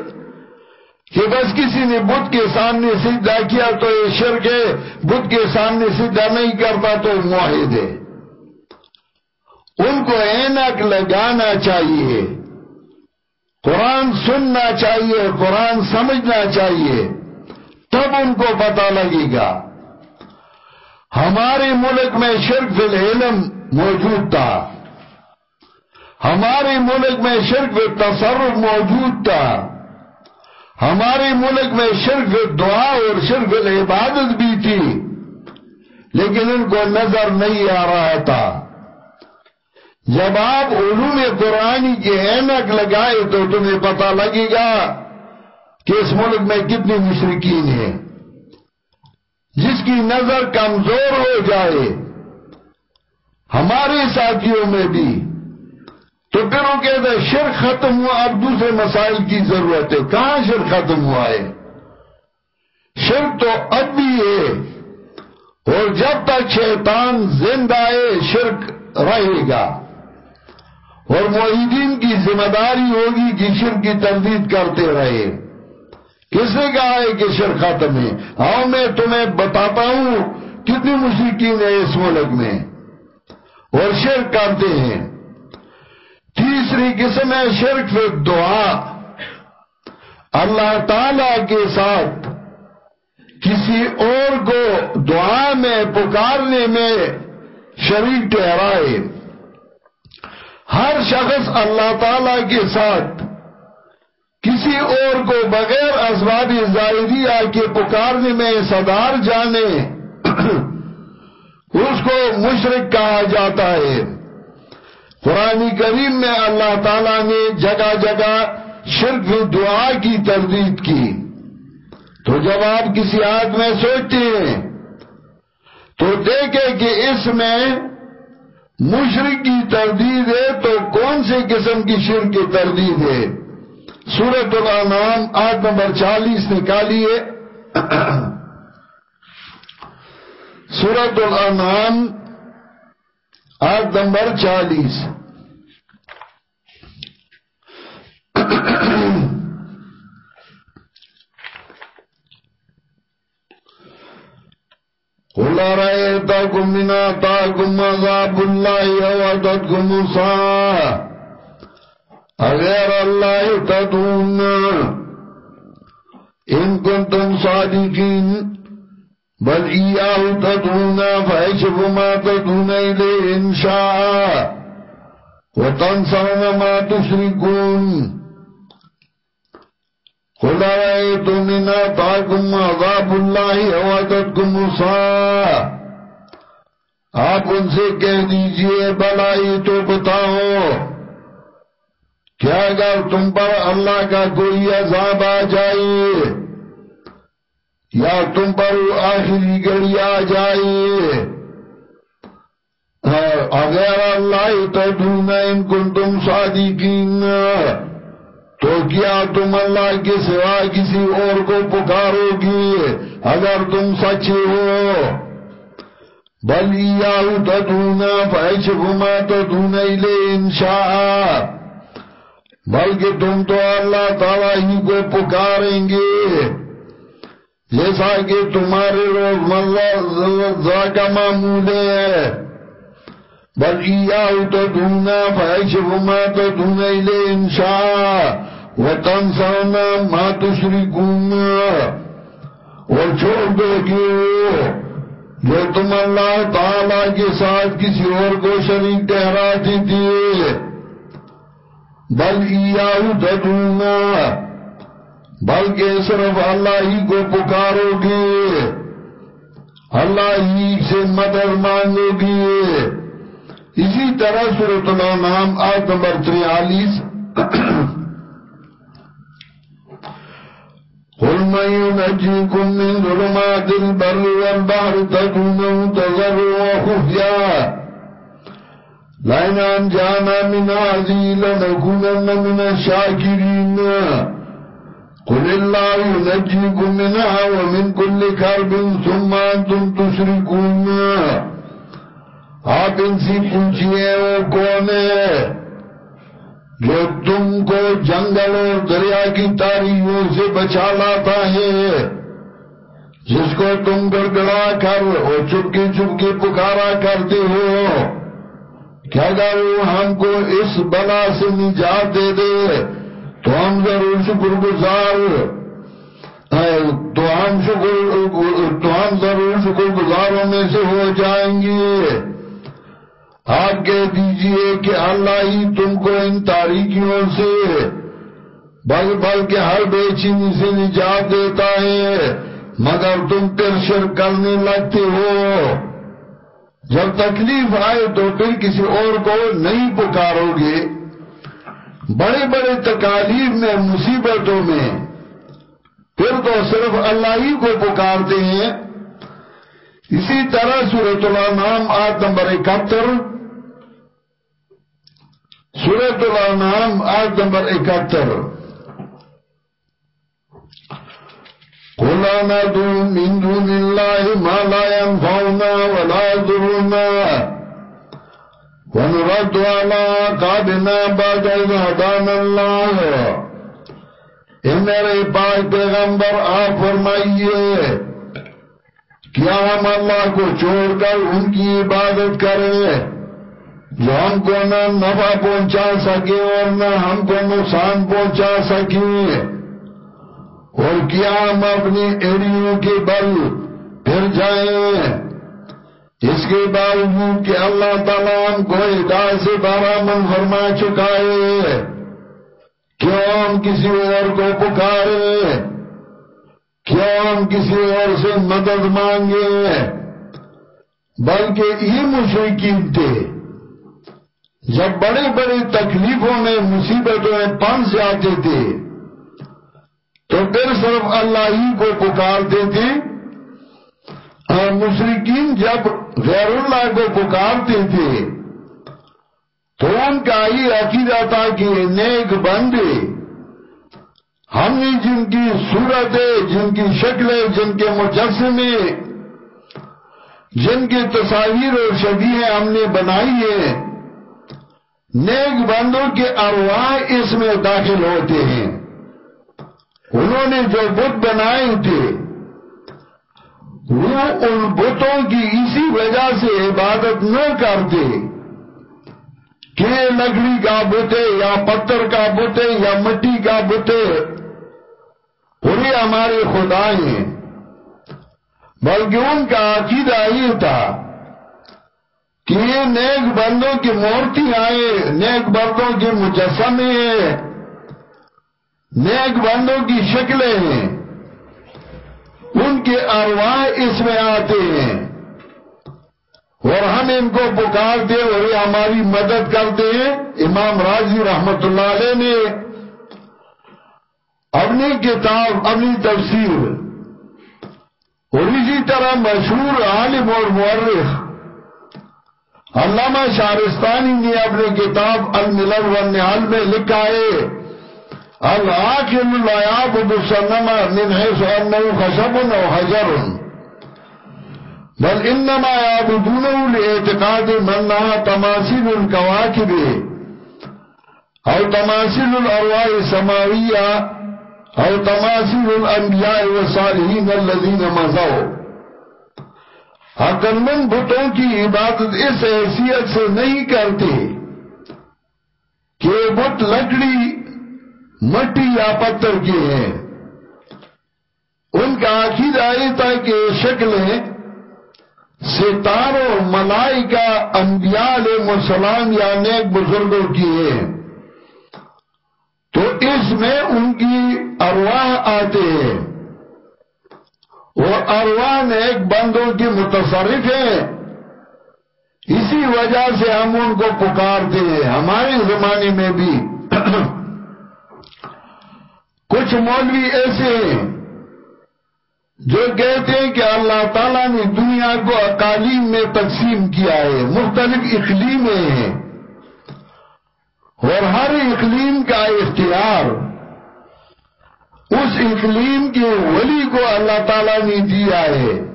کہ بس کسی نے بدھ کے سامنے سجدہ کیا تو یہ شرک ہے بدھ کے سامنے سجدہ نہیں کرتا تو معاہد ہے۔ ان کو اینک لگانا چاہیے، قرآن سننا چاہیے قرآن سمجھنا چاہیے، تب ان کو پتا لگے گا۔ ہمارے ملک میں شرک فی العلم موجود تھا۔ ہمارے ملک میں شرک فی تصرف موجود تھا۔ ہمارے ملک میں شرک دعا اور شرک عبادت بھی تھی، لیکن ان کو نظر نہیں آ رہا تھا۔ جب آپ علوم قرآنی کی اینک لگائے تو تمہیں پتا لگے گا کہ اس ملک میں کتنی مشرقین ہیں۔ جس کی نظر کمزور ہو جائے، ہمارے ساتھیوں میں بھی۔ تو پھر وہ کہتے ہیں شرک ختم ہوا، اب دوسرے مسائل کی ضرورت ہے۔ کہاں شرک ختم ہوا ہے؟ شرک تو اب بھی ہے۔ اور جب تک شیطان زندہ ہے شرک رہے گا۔ اور معیدین کی ذمہ داری ہوگی کہ شرک کی تردید کرتے رہے۔ کس نے کہا ہے کہ شرک ختم ہے؟ آؤ میں تمہیں بتاتا ہوں کتنی مشرقین ہے اس ملک میں۔ اور شرک کرتے ہیں۔ تیسری قسم ہے شرک فی دعا اللہ تعالی کے ساتھ کسی اور کو دعا میں پکارنے میں شریک ٹھہرائے. ہر شخص اللہ تعالی کے ساتھ کسی اور کو بغیر اسباب ظاہریہ کے پکارنے میں صدار جانے، *clears throat* اس کو مشرق کہا جاتا ہے۔ قرآن کریم میں اللہ تعالیٰ نے جگہ جگہ شرک دعا کی تردید کی۔ تو جب آپ کسی آدھ میں سوچتے ہیں، تو دیکھیں کہ اس میں مشرق کی تردید ہے، تو کون سے قسم کی شرک کی تردید ہے؟ سورت الانام آٹھ نمبر چالیس نکالیے۔ *coughs* سورت الانام آیت نمبر چالیس۔ قل رأيتكم من آتاكم عذاب الله وعدتكم موسى؟ أغير الله تدون إن كنتم صادقين۔ بل ایاہو تدونا فیشف ما تدونا إليه انشاء وتنصرن ما تشركون قل رأيتم من آتاكم عذاب الله وعدتكم مصا آپ ان سے کہہ دیجیے بلائی تو بتاؤ کیا اگر تم پر اللہ کا کوئی عذاب آ جائے یا تم پر آخری گڑی آ جائے۔ اگر اللہ تدون ان کن تم صادقین، تو کیا تم اللہ کے سوا کسی اور کو پکارو گی اگر تم سچے ہو؟ بل یاہو تدون فیشفما تدون الے انشاء۔ بلکہ تم تو اللہ تعالیٰ ہی کو پکاریں گے۔ جیسا کہ تمہارے روز مرہ کا معمول ہے۔ بلکہ یا تو دھونا فائش ما تو دھونا لے انشاء۔ وطن سونا ما تشرکون اور چھوڑ دو کہ جو تم اللہ تعالی کے ساتھ کسی اور کو شریک ٹہراتی تھی بل ایاہو تدونا بلکہ صرف اللہ ہی کو پکارو گے۔ اللہ ہی سے مدد مانگو گے۔ اسی طرح سورت الانام آیت نمبر تریالیس۔ قل من ينجيكم من ظلمات البر والبحر تدونه تذر وخفيا لئن أنجانا من هذه لنكونن من الشاكرين۔ قل اللہ ينجيكم منها ومن كل كرب ثم انتم تشركون. آپ ان سے پوچھئے وہ کون ہے جو تم کو جنگل اور دریا کی تاریخوں سے بچا لاتا ہے، جس کو تم گڑگڑا کر اور چپکی چپکی پکارا کرتے ہو، کیا اگر وہ ہم کو اس بلا سے نجات دے دے؟ تو ہم ضرور شکر گزار۔ تو ہم شکر تو ہم ضرور شکر گزاروں میں سے ہو جائیں گے۔ آپ کہہ دیجیے کہ اللہ ہی تم کو ان تاریخیوں سے بل بل کے ہر بے چینی سے نجات دیتا ہے، مگر تم پھر شر کرنے لگتے ہو۔ جب تکلیف آئے تو پھر کسی اور کو نہیں پکارو گے۔ بڑے بڑے تکالیف میں، مصیبتوں میں۔ پھر تو صرف اللہ ہی کو پکارتے ہیں۔ اسی طرح سورت اللہ نام آیت نمبر اکہتر۔ سورت اللہ نام آیت نمبر اکہتر۔ قل ندعو من دون الله ما لا ينفعنا ولا يضرنا۔ ونرد على قابنا بعد إذ هدانا الله. اے میرے پاک پیغمبر آپ فرمائیے کیا ہم اللہ کو چھوڑ کر ان کی عبادت کریں۔ جو ہم کو نہ نفع پہنچا سکے اور نہ ہم کو نقصان پہنچا سکیں اور کیا ہم اپنی ایڑیوں کے بل پھر جائیں۔ اس کے باوجود کہ اللہ تعالیٰ ہم کو ہدایت سے بارہ من فرما چکا ہے کیوں ہم کسی اور کو پکارے؟ کیوں ہم کسی اور سے مدد مانگے؟ بلکہ یہ مشرقین تھے، جب بڑے بڑے تکلیفوں میں، مصیبتوں میں پنس جاتے تھے، تو پھر صرف اللہ ہی کو پکارتے تھے۔ اور مشرقین جب غیر اللہ کو پکارتے تھے تو ان کا یہ عقیدہ تھا کہ نیک بندے ہم نے جن کی صورتیں، جن کی شکلیں، جن کے مجسمے، جن کی تصاویر اور شبیہیں ہم نے بنائی ہیں، نیک بندوں کے ارواح اس میں داخل ہوتے ہیں۔ انہوں نے جو بت بنائے تھے وہ ان بتوں کی اسی وجہ سے عبادت نہ کرتے کہ لکڑی کا بتے یا پتھر کا بتے یا مٹی کا بتے۔ پورے ہمارے خدا ہیں۔ بلکہ ان کا عقیدہ یہ تھا کہ یہ نیک بندوں کی مورتی آئے نیک بندوں کے مجسمے ہیں، نیک بندوں کی شکلیں ہیں۔ ان کے ارواح اس میں آتے ہیں۔ اور ہم ان کو پکارتے اور یہ ہماری مدد کرتے ہیں۔ امام راضی رحمت اللہ علیہ نے اپنی کتاب، اپنی تفسیر اور اسی طرح مشہور عالم اور مورخ علامہ شارستانی نے اپنی کتاب الملل والنحل میں لکھا ہے۔ العاقل لا يعبد الصنم من حيث أنه خشب أو حجر۔ بل إنما يعبدونه لاعتقاد من لها تماثيل الكواكب أو تماثيل الأرواح السماوية أو تماثيل الأنبياء والصالحين الذين مضوا حقل بتوں کی عبادت اس حیثیت سے نہیں کرتے کہ بت لکڑی مٹی یا پتھر کے ہیں۔ ان کا عقیدہ یہ تھا کہ شکلیں ستاروں ملائکہ، انبیاء علیہ السلام یا نیک بزرگوں کی ہیں۔ تو اس میں ان کی ارواح آتے ہیں۔ اور ارواح نیک بندوں کی متصرف ہیں۔ اسی وجہ سے ہم ان کو پکارتے ہیں۔ ہمارے زمانے میں بھی *clears throat* کچھ مولوی ایسے ہیں جو کہتے ہیں کہ اللہ تعالیٰ نے دنیا کو اقالیم میں تقسیم کیا ہے، مختلف اقلیمیں ہیں۔ اور ہر اقلیم کا اختیار اس اقلیم کے ولی کو اللہ تعالیٰ نے دیا ہے۔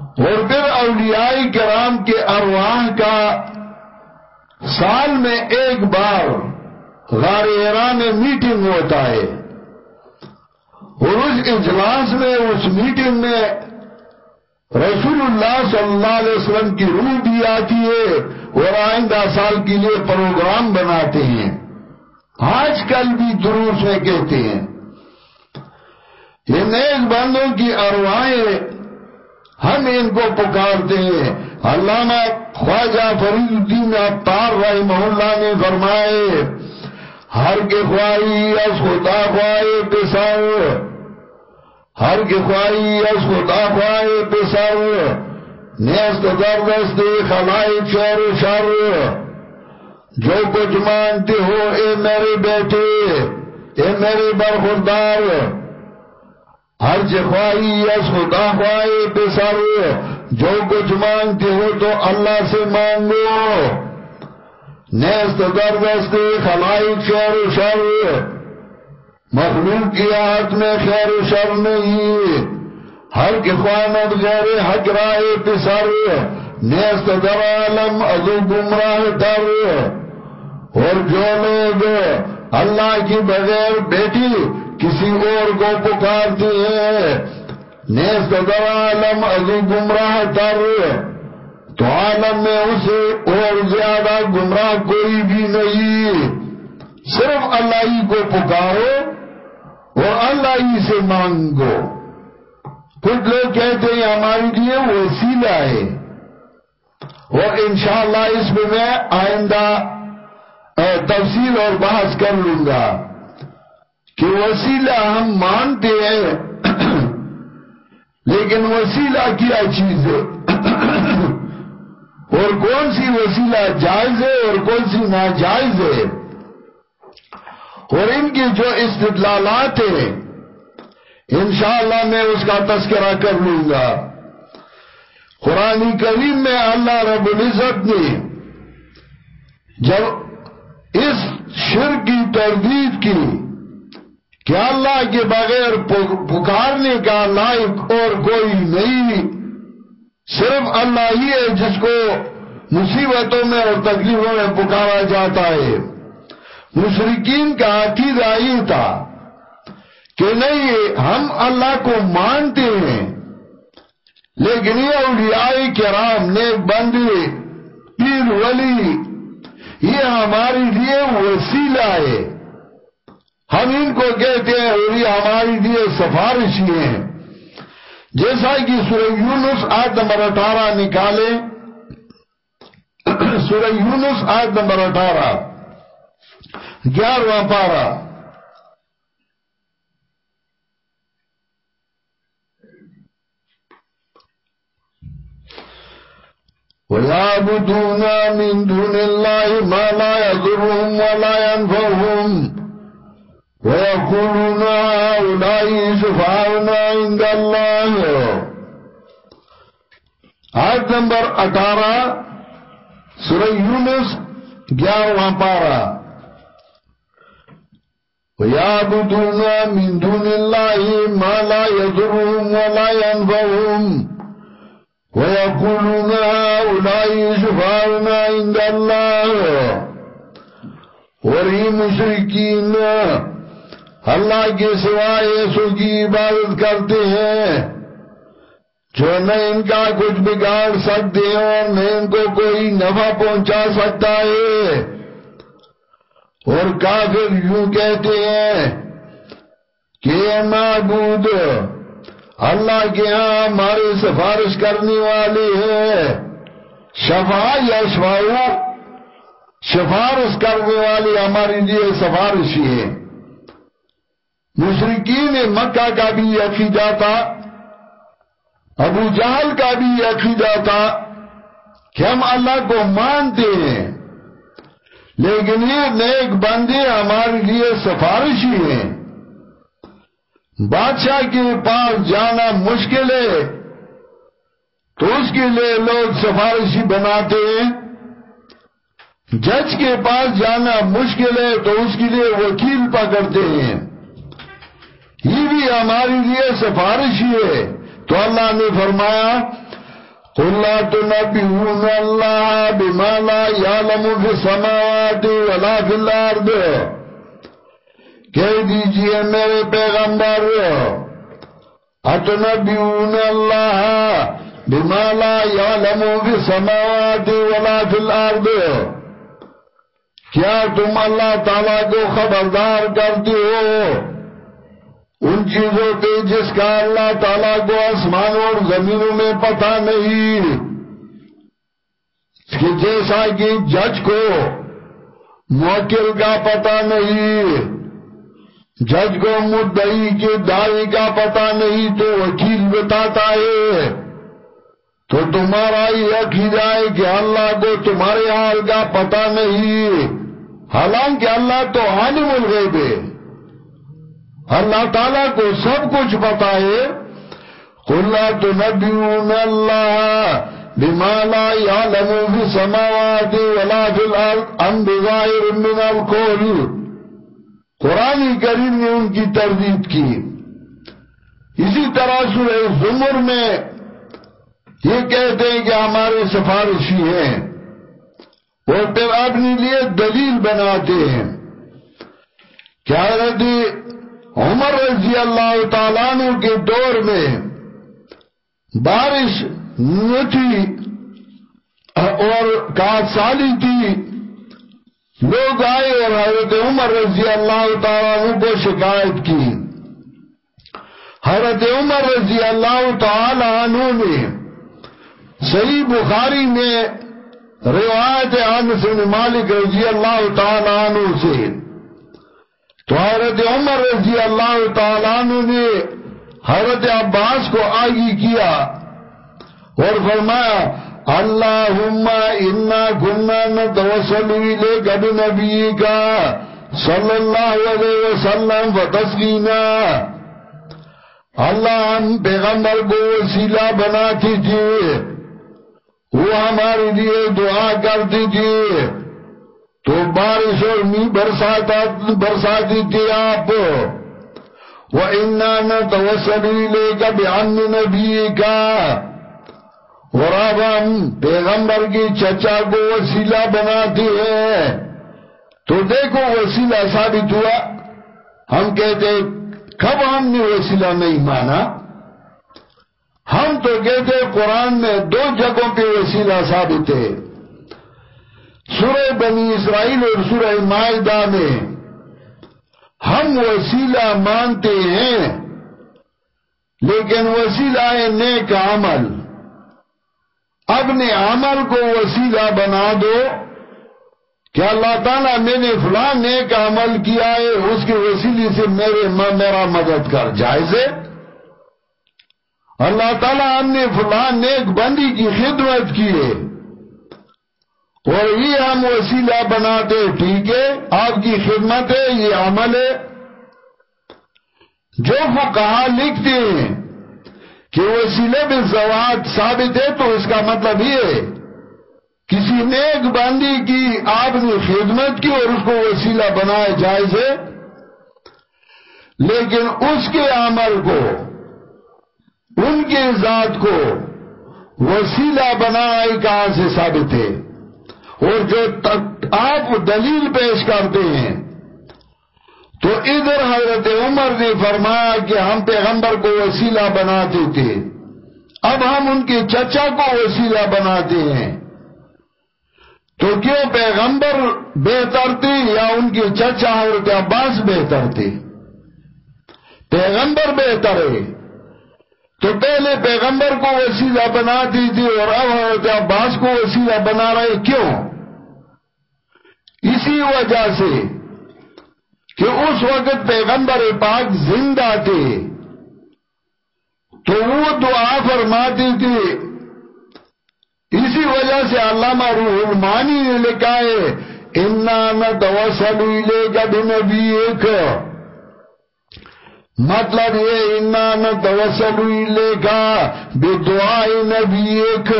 اور پھر اولیاء کرام کے ارواح کا سال میں ایک بار غار میں میٹنگ ہوتا ہے۔ اور اس اجلاس میں، اس میٹنگ میں رسول اللہ صلی اللہ علیہ وسلم کی روح بھی آتی ہے اور آئندہ سال کے لیے پروگرام بناتے ہیں۔ آج کل بھی دروس میں کہتے ہیں۔ یہ نیک بندوں کی ارواہیں ہم ان کو پکارتے ہیں۔ علامہ خواجہ فرید الدین اتار رحمہ اللہ نے فرمائے ہر کے خواہی اس خدا خواہی پسر ہر کے خواہی اس خدا خواہی پسر نیست دردست خلائق شہر شر۔ جو کچھ مانتے ہو اے میرے بیٹے، اے میرے برخوردار۔ ہر جخواہی اس خدا خواہی پسر جو کچھ مانگتے ہو تو اللہ سے مانگو۔ نیست دردست خلائق خیر و شر. مخلوق کی آت میں خیر و شر نہیں. ہر کے خوانت غیر حق رائے پسر. نیست در عالم ازو گمراہ در. اور جو لوگ اللہ کی بغیر بیٹی کسی اور کو پکارتی ہے نیست در عالم ازو گمراہ تر تو عالم میں اسے اور زیادہ گمراہ کوئی بھی نہیں۔ صرف اللہ ہی کو پکارو اور اللہ ہی سے مانگو۔ کچھ لوگ کہتے ہیں ہماری لیے وسیلہ ہے۔ اور انشاءاللہ اس میں میں آئندہ تفصیل اور بحث کر لوں گا کہ وسیلہ ہم مانتے ہیں۔ *clears throat* لیکن وسیلہ کیا چیز ہے؟ اور کون سی وسیلہ جائز ہے اور کون سی ناجائز ہے؟ اور ان کی جو استدلالات ہیں، انشاءاللہ میں اس کا تذکرہ کر لوں گا۔ قرآن کریم میں اللہ رب العزت نے جب اس شر کی تردید کی کہ اللہ کے بغیر پکارنے کا لائق اور کوئی نہیں صرف اللہ ہی ہے جس کو مصیبتوں میں اور تکلیفوں میں پکارا جاتا ہے۔ مشرقین کا عقیدہ ہی تھا کہ نہیں، ہم اللہ کو مانتے ہیں، لیکن یہ اولیاء کرام، نیک بندی پیر ولی، یہ ہمارے لیے وسیلہ ہے۔ ہم ان کو کہتے ہیں اور یہ ہماری لیے سفارشی ہیں۔ جیسا کہ سورہ یونس آیت نمبر اٹھارہ نکالے سورہ یونس آیت نمبر اٹھارہ۔ گیارہواں پارہ۔ وَيَعْبُدُونَ مِن دُونِ اللَّهِ مَا لَا يَضُرُّهُمْ وَلَا يَنْفَعُهُمْ۔ ويقولون هؤلاء شفاعنا عند الله آیت نمبر اٹھارہ، سورہ یونس گیارہواں پارہ۔ وَيَعْبُدُونَ مِن دُونِ اللَّهِ مَا لَا يَضُرُّهُمْ وَلَا يَنْفَعُهُمْ۔ وَيَقُولُونَ هَؤُلَاءِ شُفَاعُنَا عِندَ اللَّهِ۔ اور یہ مشرکین اللہ کے سوائے ایسو کی عبادت کرتے ہیں۔ جو نہ ان کا کچھ بگاڑ سکتے ہیں اور نہ ان کو کوئی نفع پہنچا سکتا ہے۔ اور کافر یوں کہتے ہیں کہ معبود، اللہ کے ہاں ہمارے سفارش کرنے والے ہیں۔ شفا یا شفاؤ؟ سفارش کرنے والے ہمارے لیے سفارشی ہیں۔ مشرقین مکہ کا بھی عقیدہ تھا ابو جہل کا بھی عقیدہ تھا کہ ہم اللہ کو مانتے ہیں۔ لیکن یہ نیک بندے ہمارے لیے سفارشی ہیں۔ بادشاہ کے پاس جانا مشکل ہے، تو اس کے لیے لوگ سفارشی بناتے ہیں۔ جج کے پاس جانا مشکل ہے، تو اس کے لیے وکیل پکڑتے ہیں۔ یہ بھی ہماری لیے سفارش ہی ہے۔ تو اللہ نے فرمایا، قل لا تنبئون اللہ بما لا يعلم في السماوات ولا في الارض۔ کہہ دیجیے میرے پیغمبر، اتنبئون اللہ بما لا يعلم في السماوات ولا في الارض۔ کیا تم اللہ تعالیٰ کو خبردار کرتے ہو؟ ان چیزوں کے جس کا اللہ تعالیٰ کو آسمان اور زمینوں میں پتہ نہیں کہ جیسا کہ جج کو موکل کا پتہ نہیں، جج کو مدعی کے دائی کا پتہ نہیں تو وکیل بتاتا ہے۔ تو تمہارا یہ جائے کہ اللہ کو تمہارے حال کا پتہ نہیں۔ حالانکہ اللہ تو عالم الغیب ہے۔ اللہ تعالیٰ کو سب کچھ پتا ہے۔ قُلَّا تُنَبِّعُونَ اللَّهَ بِمَا لَا يَعْلَمُ فِي السَّمَاوَاتِ وَلَا فِي الْأَرْضِ، أَمْ بِظَاهِرٍ مِّنَ الْقَوْلِ قرآن کریم نے ان کی تردید کی۔ اسی طرح سورہ زمر میں یہ کہتے ہیں کہ ہمارے سفارشی ہیں۔ اور پھر اپنے لیے دلیل بناتے ہیں۔ کیا رہتی عمر رضی اللہ تعالیٰ عنہ کے دور میں بارش نہ تھی اور کاٹ سالی تھی۔ لوگ آئے اور حضرت عمر رضی اللہ تعالیٰ عنہ کو شکایت کی۔ حضرت عمر رضی اللہ تعالیٰ عنہ نے صحیح بخاری میں روایت آنس مالک رضی اللہ تعالیٰ عنہ سے۔ تو حضرت عمر رضی اللہ تعالیٰ عنہ نے حضرت عباس کو آگی کیا اور فرمایا، اللہم انا کننا نتوسل لے نبی کا صلی اللہ علیہ وسلم فتسقینا اللہ ہم پیغمبر کو وسیلہ بناتی تھی وہ ہمارے لیے دعا کرتی تھی تو بارش اور می برساتی تھی آپ۔ وَإِنَّا نَتَوَسَّلُ إِلَيْكَ بِعَمِّ نَبِيِّكَ۔ اور اب ہم پیغمبر کی چچا کو وسیلہ بناتے ہیں تو دیکھو وسیلہ ثابت ہوا۔ ہم کہتے کب ہم نے وسیلہ نہیں مانا؟ ہم تو کہتے قرآن میں دو جگہوں پہ وسیلہ ثابت ہے۔ سورہ بنی اسرائیل اور سورہ معاہدہ میں ہم وسیلہ مانتے ہیں، لیکن وسیلہ ہے نیک عمل۔ اپنے عمل کو وسیلہ بنا دو کہ اللہ تعالیٰ میں نے فلاں نیک عمل کیا ہے، اس کے وسیلے سے میرے میرا مدد کر جائزے اللہ تعالیٰ ہم نے فلاں نیک بندی کی خدمت کی ہے۔ اور یہ ہم وسیلہ بناتے ٹھیک ہے؟ آپ کی خدمت ہے، یہ عمل ہے۔ جو وہ کہا لکھتے ہیں کہ وسیلے میں زواد ثابت ہے تو اس کا مطلب یہ ہے، کسی نیک باندی کی آپ نے خدمت کی اور اس کو وسیلہ بنائے جائز ہے، لیکن اس کے عمل کو، ان کے ذات کو وسیلہ بنائے کہاں سے ثابت ہے۔ اور جو آپ دلیل پیش کرتے ہیں، تو ادھر حضرت عمر نے فرمایا کہ ہم پیغمبر کو وسیلہ بناتے تھے۔ اب ہم ان کے چچا کو وسیلہ بناتے ہیں۔ تو کیوں پیغمبر بہتر تھے یا ان کے چچا حضرت عباس بہتر تھے؟ پیغمبر بہتر ہے۔ تو پہلے پیغمبر کو وسیلہ بناتی تھی اور اب حضرت عباس کو وسیلہ بنا رہے کیوں؟ اسی وجہ سے کہ اس وقت پیغمبر پاک زندہ تھے، تو وہ دعا فرماتی تھی اسی وجہ سے علامہ روح المانی نے لکھا ہے، انا نتوسل الیک بنبیک مطلب یہ انا نتوسل الیک بدعاء نبیک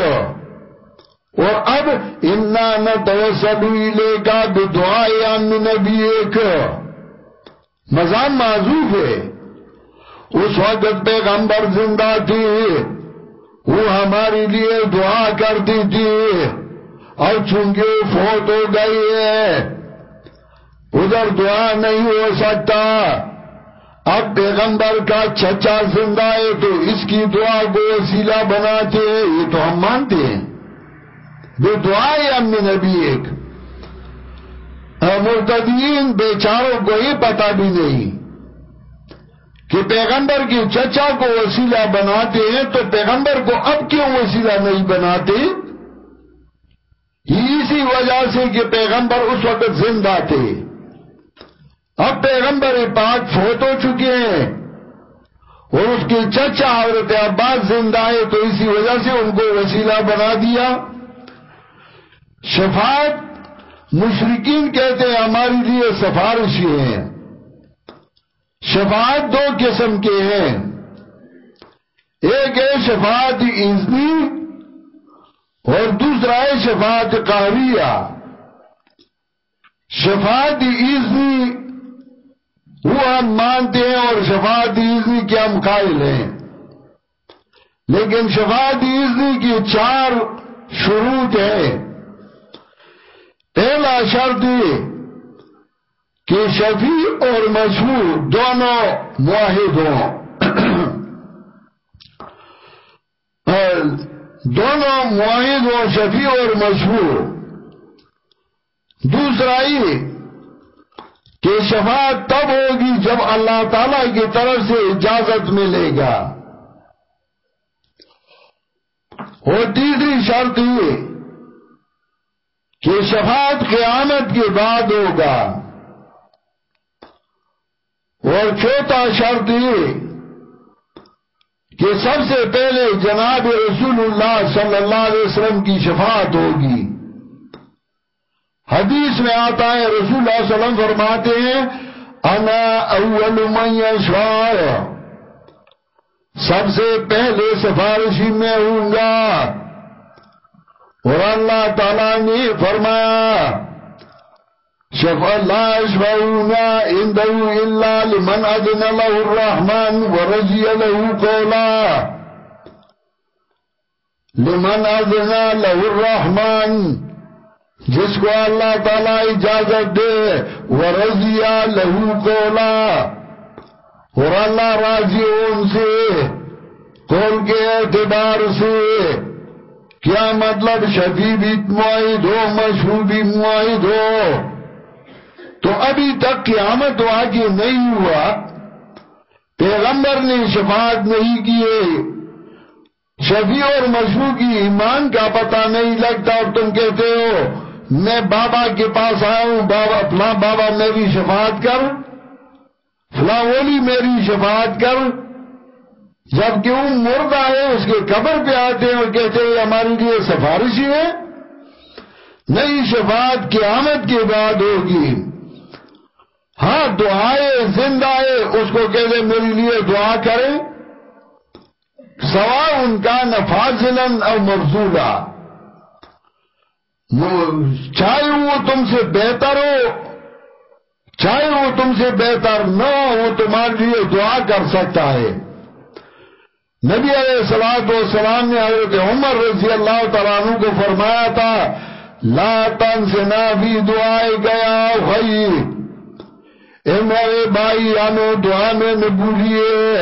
اور اب انا نتوسل الیکا بدعاء ان نبیک۔ مزام معذوف ہے۔ اس وقت پیغمبر زندہ تھی۔ وہ ہمارے لیے دعا کرتی تھی۔ اور چونکہ فوت ہو گئی ہے، ادھر دعا نہیں ہو سکتا۔ اب پیغمبر کا چچا زندہ ہے تو اس کی دعا کو وسیلہ بناتے ہیں، یہ تو ہم مانتے ہیں۔ وہ دعا امی نبی ایک۔ مرتدین بیچاروں کو یہ پتا بھی نہیں کہ پیغمبر کی چچا کو وسیلہ بناتے ہیں تو پیغمبر کو اب کیوں وسیلہ نہیں بناتے؟ اسی وجہ سے کہ پیغمبر اس وقت زندہ تھے۔ اب پیغمبر پاک فوت ہو چکے ہیں اور اس کی چچا حضرت عباس زندہ ہے تو اسی وجہ سے ان کو وسیلہ بنا دیا۔ شفاعت مشرقین کہتے ہیں ہمارے لیے سفارشی ہیں۔ شفاعت دو قسم کے ہیں۔ ایک ہے شفاعت ازنی اور دوسرا ہے شفاعت قہریہ۔ شفاعت ازنی وہ ہم مانتے ہیں اور شفاعت ازنی کے ہم قائل ہیں۔ لیکن شفاعت ازنی کی چار شروط ہیں۔ پہلا شرط یہ کہ شفیع اور مشہور دونوں معاہد ہوں۔ دونوں معاہد ہوں، شفیع اور مشہور۔ دوسرا یہ کہ شفاعت تب ہوگی جب اللہ تعالی کی طرف سے اجازت ملے گا۔ اور تیسری شرط یہ کہ شفاعت قیامت کے بعد ہوگا۔ اور چوتھا شرط یہ کہ سب سے پہلے جناب رسول اللہ صلی اللہ علیہ وسلم کی شفاعت ہوگی۔ حدیث میں آتا ہے، رسول اللہ علیہ وسلم فرماتے ہیں، انا اول من یشفاع سب سے پہلے سفارشی میں ہوں گا۔ اور اللہ تعالیٰ نے فرمایا، شفا لا يشفعون عنده إلا لمن أذن له الرحمن ورجي له قولا. لمن أذن له الرحمن، جس کو اللہ تعالی اجازت دے، ورضی له قولا. اور اللہ راضی ان سے، قول کے اعتبار سے کیا مطلب شفی بھی معاہد ہو مشہور بھی معاہد ہو تو ابھی تک قیامت واقع نہیں ہوا۔ پیغمبر نے شفاعت نہیں کیے شفیع اور مشہور کی ایمان کا پتہ نہیں لگتا اور تم کہتے ہو، میں بابا کے پاس آیا ہوں، بابا، فلاں بابا میری شفاعت کر، فلاں میری شفاعت کر۔ جبکہ وہ مردہ ہے اس کے قبر پہ آتے ہیں اور کہتے ہیں ہمارے لیے سفارشی ہے۔ نئی شفاعت قیامت کے بعد ہوگی۔ ہاں دعائے زندہ ہے اس کو کہتے میرے لیے دعا کرے سوا ان کا نفاذلن اور مرزولہ چاہے وہ تم سے بہتر ہو، چاہے وہ تم سے بہتر نہ ہو، وہ تمہارے لیے دعا کر سکتا ہے۔ نبی علیہ السلام والسلام نے حضرت عمر رضی اللہ تعالیٰ عنہ کو فرمایا تھا، لا تنسنا بھی دعائے گیا خیر اے میرے بھائی، ہمیں دعا میں نبولیے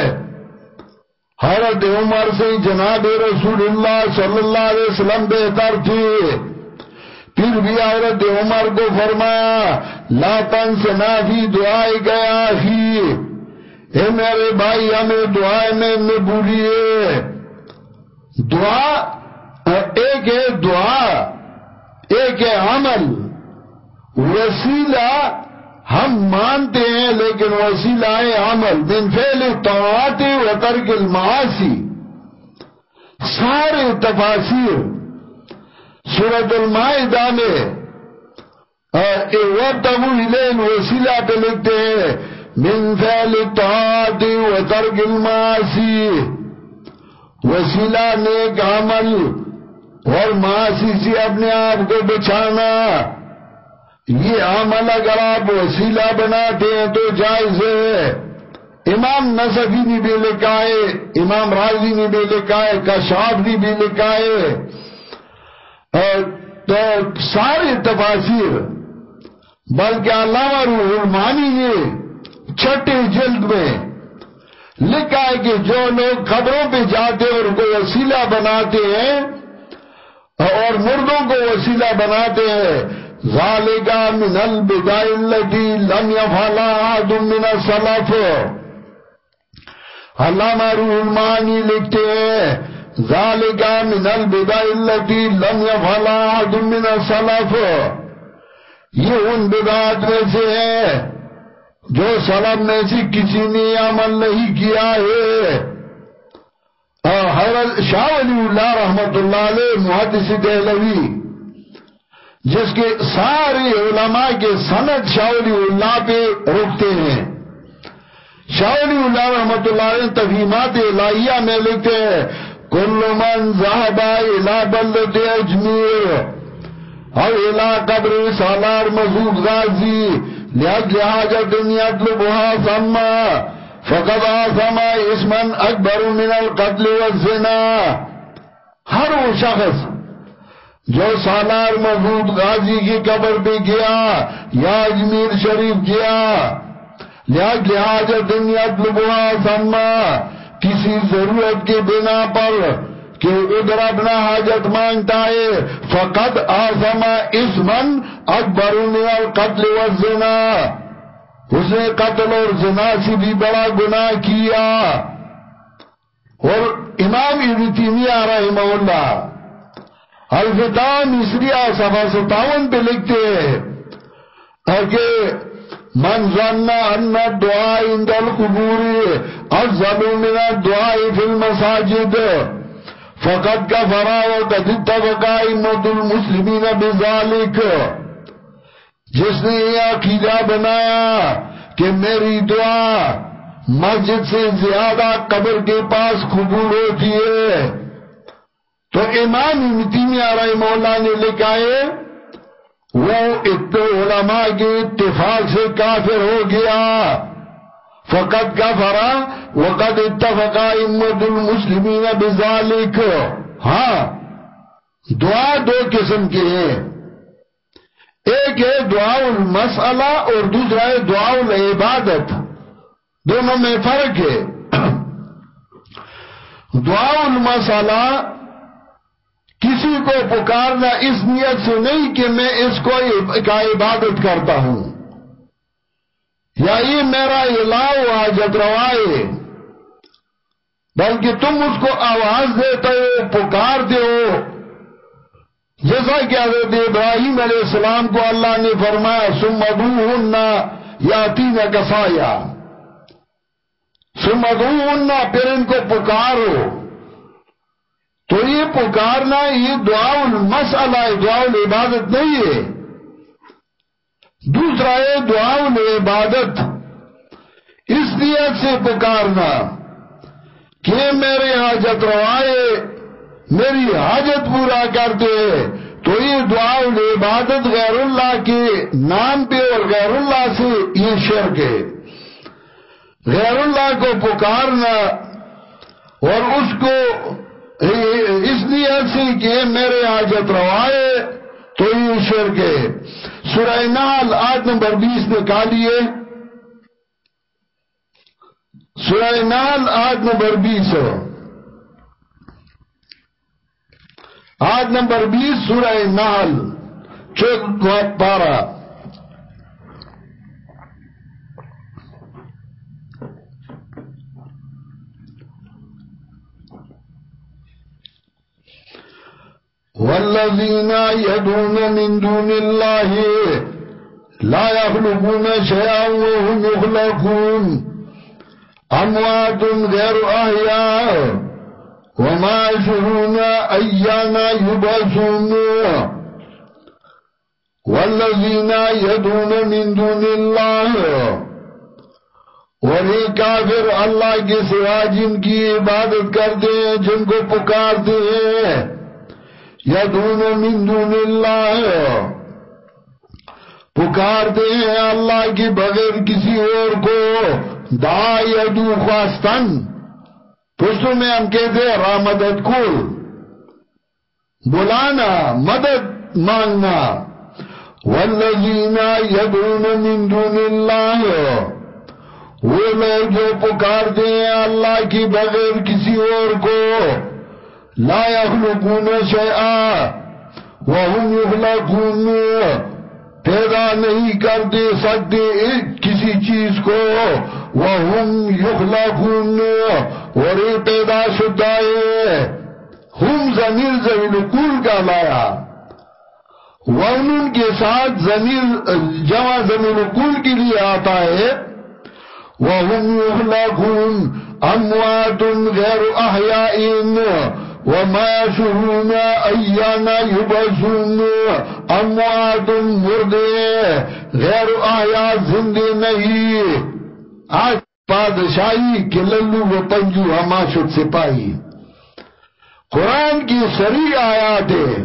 حضرت عمر سے جناب رسول اللہ صلی اللہ علیہ وسلم بہتر تھی۔ پھر بھی حضرت عمر کو فرمایا، لا تنسنا بھی دعائے گیا ہی اے میرے بھائی، ہمیں دعائیں میں نبولیے دعا، ایک ہے دعا، ایک ہے عمل۔ وسیلہ ہم مانتے ہیں، لیکن وسیلہ عمل۔ من فعل الطاعات و ترک المعاصی۔ سارے تفاصیر۔ سورت المائدہ میں وَتَبُوا إِلَيْنْ وسیلہ پہ لکھتے ہیں۔ من فعل الطاعات و ترک وسیلہ نیک عمل اور معاصی سے اپنے آپ کو بچانا یہ عمل اگر آپ وسیلہ بناتے ہیں تو جائز ہے. امام نصفی نے بھی لکھا ہے، امام راضی نے بھی لکھا ہے، کشاف نے بھی لکھا ہے. تو سارے تفاصیر بلکہ علامہ روح المانی نے چھٹے جلد میں لکھا ہے کہ جو لوگ خبروں پہ جاتے اور کو وسیلہ بناتے ہیں اور مردوں کو وسیلہ بناتے ہیں، ذالکا من البداء اللتی لم یفعلا آد من السلف۔ علامہ روح المانی لکھتے ہیں، ذالکا من البداء اللتی لم یفعلا آد من السلف۔ یہ ان بدعات میں سے ہے جو سلام میں سے کسی نے عمل نہیں کیا ہے۔ حضرت شاہ علی اللہ رحمت اللہ علیہ، محدث دہلوی، جس کے سارے علماء کے سند شاہ علی اللہ پہ رکتے ہیں۔ شاہ علی اللہ رحمت اللہ علیہ تفیمات الہیہ میں لکھتے ہیں، کل من ذہبہ الہ بلد اجمیر، اور الہ قبر سالار مزود غازی۔ لأجل حاجة يطلبها ثم فقد آثم اسما اکبر من القتل والزنا۔ ہر وہ شخص جو سالار محمود غازی کی قبر پہ گیا، یا اجمیر شریف گیا۔ لأجل حاجة يطلبها ثم کسی ضرورت کے بنا پر کہ ادھر اپنا حاجت مانگتا ہے فقط آزما اسمن اکبر من القتل والزنا۔ اس نے قتل اور زنا سے بھی بڑا گناہ کیا۔ اور امام ابن تیمیہ رحمہ اللہ الفتاہ مصریہ صفحہ ستاون پہ لکھتے ہیں کہ من ظن ان الدعاء عند القبور، افضل من الدعاء في المساجد۔ فقط کا فرا وقت اتفقا امت المسلمین بذالک جس نے یہ عقیدہ بنایا کہ میری دعا مسجد سے زیادہ قبر کے پاس قبول ہوتی ہے، تو امام امتیمی آرائی مولا نے لکھا ہے، وہ علماء کے اتفاق سے کافر ہو گیا۔ فقط کا فرا وقد اتفقا امت المسلمین بذالک ہاں دعا دو قسم کے ہیں۔ ایک ہے دعا المسئلہ اور دوسرا ہے دعا العبادت۔ دونوں میں فرق ہے۔ دعا المسئلہ کسی کو پکارنا اس نیت سے نہیں کہ میں اس کو کا عبادت کرتا ہوں۔ یا یہ میرا الہ حاجت روائے۔ بلکہ تم اس کو آواز دیتے ہو پکارتے ہو۔ جیسا کہ حضرت ابراہیم علیہ السلام کو اللہ نے فرمایا سم ادو یا تین کسایا۔ سم ادو پھر ان کو پکارو۔ تو یہ پکارنا، یہ دعا المسئلہ دعا العبادت نہیں ہے۔ دوسرا ہے دعا عبادت۔ اس نیت سے پکارنا کہ میرے حاجت روائے میری حاجت پورا کرتے تو یہ دعا عبادت غیر اللہ کے نام پہ اور غیر اللہ سے یہ شرک ہے۔ غیر اللہ کو پکارنا اور اس کو اس نیت سے کہ میرے حاجت روائے تو یہ شرک ہے۔ سورہ نال آیت نمبر بیس نکالیے۔ سورہ نال آیت نمبر بیس۔ آیت نمبر بیس، سورہ نال چوک پارہ والذين يدعون من دون الله لا يخلقون شيئا وهم يخلقون أموات غير أحياء وما يشعرون أيانا يبعثون والذين يدعون من دون الله اور یہ کافر اللہ کے سوا جن کی عبادت کرتے ہیں، جن کو پکارتے ہیں. یدون من دون اللہ پکارتے ہیں اللہ کی بغیر کسی اور کو. دا یدو خواستن پشتو میں ہم کہتے ہیں، را مدد کول. بلانا، مدد مانگنا. والذین یدعون من دون اللہ. وہ لوگ جو پکارتے ہیں اللہ کی بغیر کسی اور کو. لا یخلقون شیعہ وهم یخلقون پیدا نہیں کر دے سکتے کسی چیز کو، وهم یخلقون اور یہ پیدا شدہ ہے۔ ہم زمین زمین کل کا لایا وَأَنُن کے ساتھ زمین جمع زمین کل کے لیے آتا ہے۔ وَهُمْ يُخْلَقُونَ أَمْوَاتٌ غَيْرُ أَحْيَائِنَ وَمَا يَشْعُرُونَ أَيَّانَ يُبْعَثُونَ أَمْوَاتٌ مُرْدِ غیر احیاء زندے نہیں آج پادشاہی کے للو و پنجو ہما شد سپاہی. قرآن کی سری آیات ہے.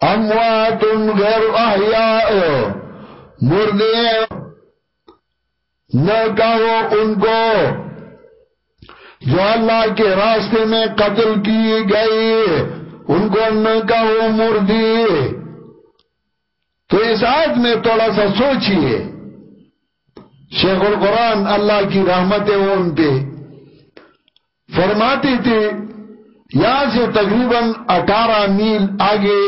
اموات غیر احیاء مردے نہ کہو ان کو جو اللہ کے راستے میں قتل کیے گئے، ان کو نہ کہو مردی، تو اس آیت میں تھوڑا سا سوچئے۔ شیخ القرآن اللہ کی رحمت ہے ان پہ فرماتی تھی، یہاں سے تقریباً اٹھارہ میل آگے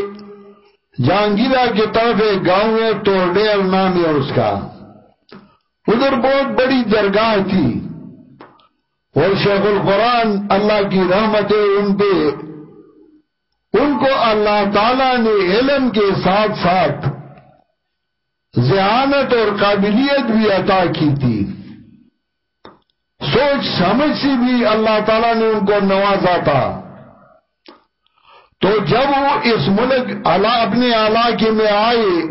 جہانگیرہ کی طرف ایک گاؤں ہے توڑیر نام ہے اس کا۔ ادھر بہت بڑی درگاہ تھی۔ اور شیخ القرآن اللہ کی رحمت ان پہ، ان کو اللہ تعالیٰ نے علم کے ساتھ ساتھ ذہانت اور قابلیت بھی عطا کی تھی۔ سوچ سمجھ سے بھی اللہ تعالیٰ نے ان کو نوازا تھا۔ تو جب وہ اس ملک اپنے علاقے میں آئے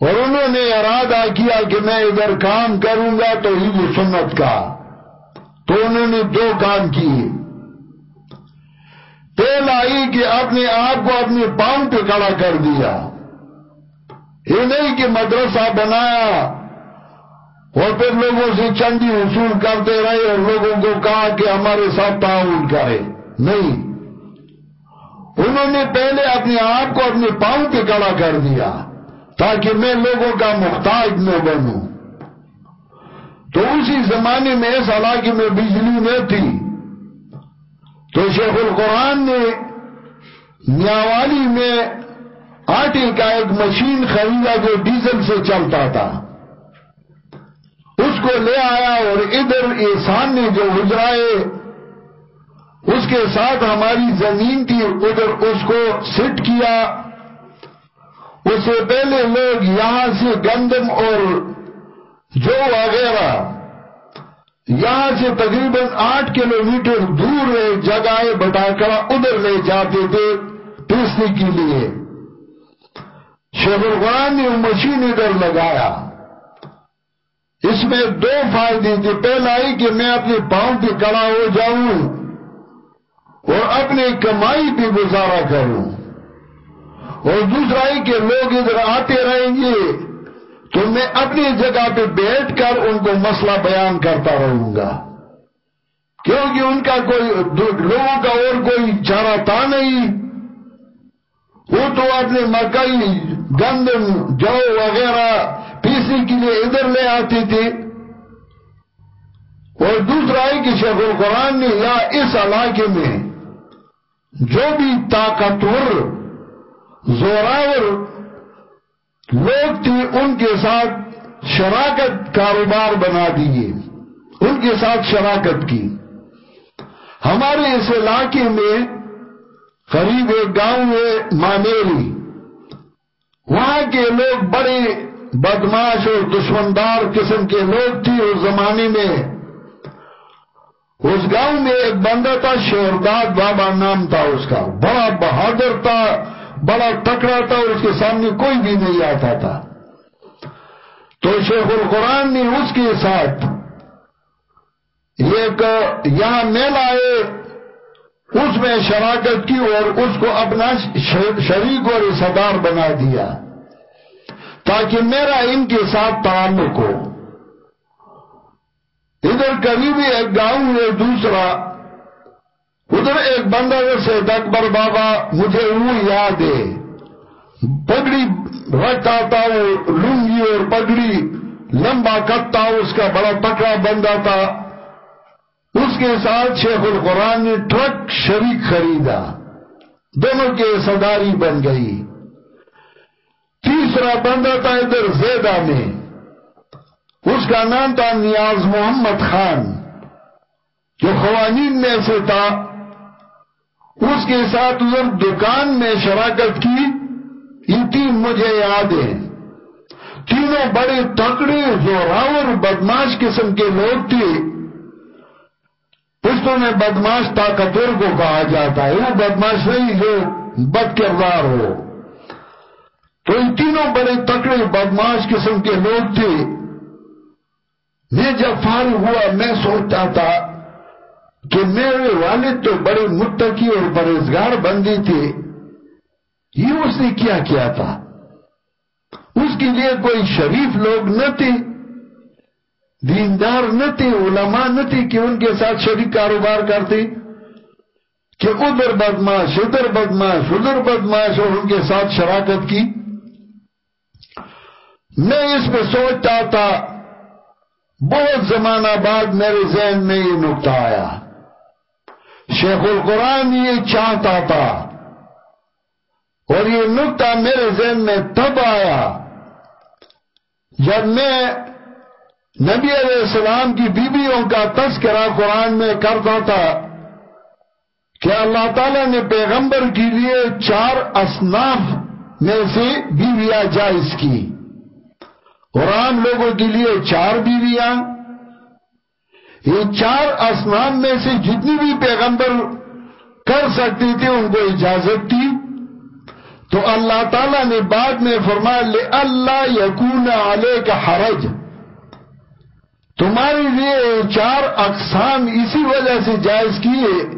اور انہوں نے ارادہ کیا کہ میں ادھر کام کروں گا تو ہی سنت کا۔ تو انہوں نے دو کام کیے۔ پہل آئی کہ اپنے آپ کو اپنے پاؤں پہ کڑا کر دیا۔ یہ نہیں کہ مدرسہ بنایا اور پھر لوگوں سے چندی وصول کرتے رہے اور لوگوں کو کہا کہ ہمارے ساتھ تعاون کرے۔ نہیں۔ انہوں نے پہلے اپنے آپ کو اپنے پاؤں پہ کڑا کر دیا تاکہ میں لوگوں کا محتاج نہ بنوں۔ تو اسی زمانے میں اس علاقے میں بجلی نہ تھی۔ تو شیخ القرآن نے نیاوالی میں آٹے کا ایک مشین خریدا جو ڈیزل سے چلتا تھا۔ اس کو لے آیا اور ادھر احسان نے جو گزرائے، اس کے ساتھ ہماری زمین تھی۔ ادھر اس کو سٹ کیا۔ اس سے پہلے لوگ یہاں سے گندم اور جو وغیرہ۔ یہاں سے تقریباً آٹھ کلومیٹر دور جگہ بٹا کر ادھر لے جاتے تھے پیسنے کے لیے۔ شیخ القرآن نے مشین ادھر لگایا۔ اس میں دو فائدے تھے۔ پہلا ہی کہ میں اپنے پاؤں پہ کڑا ہو جاؤں اور اپنے کمائی پہ گزارا کروں۔ اور دوسرا ہی کہ لوگ ادھر آتے رہیں گے۔ تو میں اپنی جگہ پہ بیٹھ کر ان کو مسئلہ بیان کرتا رہوں گا۔ کیونکہ ان کا کوئی لوگوں کا اور کوئی چارہ تھا نہیں۔ وہ تو اپنے مکئی، گندم، جو وغیرہ پیسنے کے لیے ادھر لے آتی تھی اور دوسرا ہے کہ شیخ القرآن نے یا اس علاقے میں جو بھی طاقتور، زوراور لوگ تھے ان کے ساتھ شراکت کاروبار بنا دیے، ان کے ساتھ شراکت کی۔ ہمارے اس علاقے میں قریب ایک گاؤں ہے مانیری۔ وہاں کے لوگ بڑے بدماش اور دشمندار قسم کے لوگ تھے اس زمانے میں۔ اس گاؤں میں ایک بندہ تھا، شہرداد بابا نام تھا اس کا، بڑا بہادر تھا۔ بڑا تکڑا تھا اور اس کے سامنے کوئی بھی نہیں آتا تھا۔ تو شیخ القرآن نے اس کے ساتھ ایک یہاں میل آئے، اس میں شراکت کی اور اس کو اپنا شریک اور صدار بنا دیا تاکہ میرا ان کے ساتھ تعلق ہو۔ ادھر قریبی ایک گاؤں ہے، دوسرا ادھر ایک بندہ سے اکبر بابا مجھے وہ یاد ہے، پگڑی رکھتا تھا وہ لنگی اور پگڑی لمبا کٹتا اس کا بڑا تکڑا بندہ تھا۔ اس کے ساتھ شیخ القرآن نے ٹرک شریک خریدا۔ دونوں کے سرداری بن گئی۔ تیسرا بندہ تھا ادھر زیدہ میں۔ اس کا نام تھا نیاز محمد خان، جو خوانین میں سے تھا۔ اس کے ساتھ ادھر دکان میں شراکت کی، یہ تین مجھے یاد ہیں۔ تینوں بڑے تکڑے جو راور بدماش قسم کے لوگ تھے۔ پشتوں میں بدماش طاقتور کو کہا جاتا ہے۔ وہ بدماش نہیں جو بد کردار ہو۔ تو ان تینوں بڑے تکڑے بدماش قسم کے لوگ تھے۔ میں جب فارغ ہوا، میں سوچتا تھا کہ میرے والد تو بڑے متقی اور پرہزگار بندی تھے یہ اس نے کیا کیا تھا؟ اس کے لیے کوئی شریف لوگ نہ تھے، دیندار نہ تھے، علماء نہ تھے کہ ان کے ساتھ شریک کاروبار کرتے۔ کہ ادھر بدماش ادھر بدماش ادھر بدماش اور ان کے ساتھ شراکت کی۔ میں اس پہ سوچتا تھا، بہت زمانہ بعد میرے ذہن میں یہ نکتہ آیا۔ شیخ القرآن یہ چاہتا تھا اور یہ نکتہ میرے ذہن میں تب آیا جب میں نبی علیہ السلام کی بیویوں کا تذکرہ قرآن میں کرتا تھا کہ اللہ تعالیٰ نے پیغمبر کے لیے چار اصناف میں سے بیویاں جائز کی اور عام لوگوں کے لیے چار بیویاں یہ چار اصناف میں سے جتنی بھی پیغمبر کر سکتی تھی، ان کو اجازت تھی۔ تو اللہ تعالیٰ نے بعد میں فرمایا، لے اللہ یقون علیہ کا حرج۔ تمہارے لیے چار اقسام اسی وجہ سے جائز کیے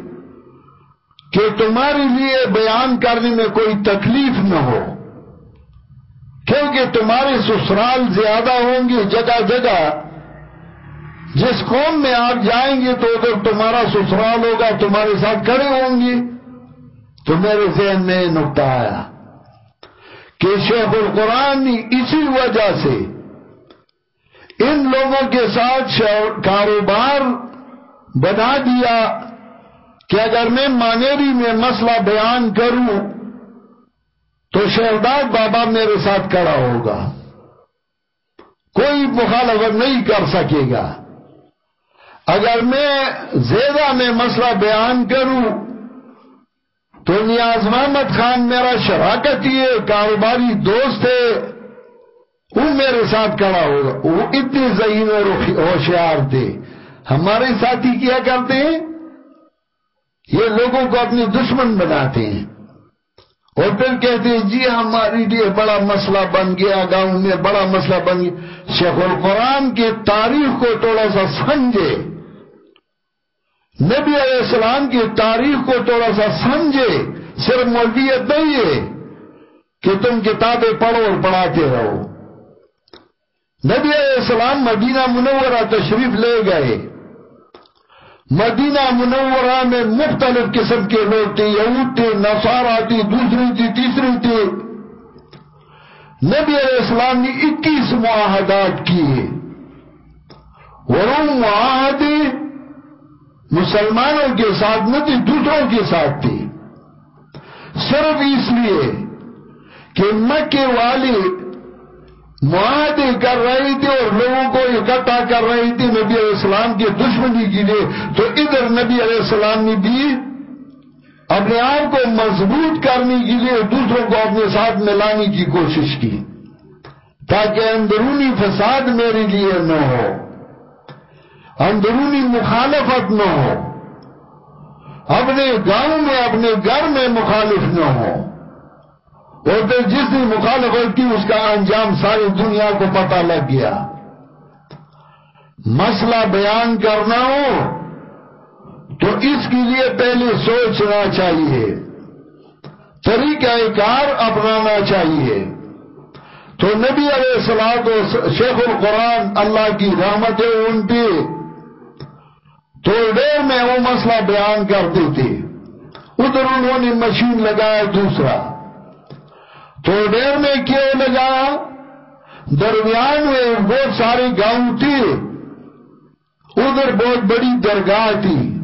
کہ تمہارے لیے بیان کرنے میں کوئی تکلیف نہ ہو۔ کیونکہ تمہارے سسرال زیادہ ہوں گے، جگہ جگہ جس قوم میں آپ جائیں گے تو ادھر تمہارا سسرال ہوگا، تمہارے ساتھ کھڑے ہوں گے۔ تو میرے ذہن میں نکتا آیا کہ شیخ القرآن اسی وجہ سے ان لوگوں کے ساتھ کاروبار بنا دیا کہ اگر میں مانیری میں مسئلہ بیان کروں تو شہرداد بابا میرے ساتھ کڑا ہوگا۔ کوئی مخالفت نہیں کر سکے گا۔ اگر میں زیدہ میں مسئلہ بیان کروں، تو نیاز محمد خان میرا شراکت ہے کاروباری دوست ہے، وہ میرے ساتھ کڑا ہوگا۔ وہ اتنے ذہین اور ہوشیار تھے۔ ہمارے ساتھی کیا کرتے ہیں؟ یہ لوگوں کو اپنے دشمن بناتے ہیں۔ اور پھر کہتے ہیں جی ہماری لیے بڑا مسئلہ بن گیا، گاؤں میں بڑا مسئلہ بن گیا۔ شیخ القرآن کی تاریخ کو تھوڑا سا سمجھے۔ نبی علیہ السلام کی تاریخ کو تھوڑا سا سمجھے، صرف مولویت نہیں ہے کہ تم کتابیں پڑھو اور پڑھاتے رہو۔ نبی علیہ السلام مدینہ منورہ تشریف لے گئے۔ مدینہ منورہ میں مختلف قسم کے لوگ تھے، یہود تھے، نصارہ تھی، دوسری تھی، تیسری تھی۔ نبی علیہ السلام نے اکیس معاہدات کیے۔ اور وہ معاہدے مسلمانوں کے ساتھ نہ تھی، دوسروں کے ساتھ تھی۔ صرف اس لیے کہ مکے والے معاہدے کر رہی تھی اور لوگوں کو اکٹھا کر رہی تھی نبی علیہ السلام کی دشمنی کے لیے، تو ادھر نبی علیہ السلام نے بھی اپنے آپ کو مضبوط کرنے کے لیے دوسروں کو اپنے ساتھ ملانے کی کوشش کی تاکہ اندرونی فساد میرے لیے نہ ہو۔ اندرونی مخالفت نہ ہو۔ اپنے گاؤں میں، اپنے گھر میں مخالف نہ ہو۔ اور پھر جس نے مخالفت کی، اس کا انجام ساری دنیا کو پتہ لگ گیا۔ مسئلہ بیان کرنا ہو، تو اس کے لیے پہلے سوچنا چاہیے۔ طریقہ کار اپنانا چاہیے۔ تو نبی علیہ السلام شیخ القرآن، اللہ کی رحمت ان پہ تو ڈیر میں وہ مسئلہ بیان کرتے تھے ادھر انہوں نے مشین لگایا دوسرا۔ تو ڈیر میں کیوں لگایا؟ درمیان میں بہت سارے گاؤں تھے ادھر بہت بڑی درگاہ تھی۔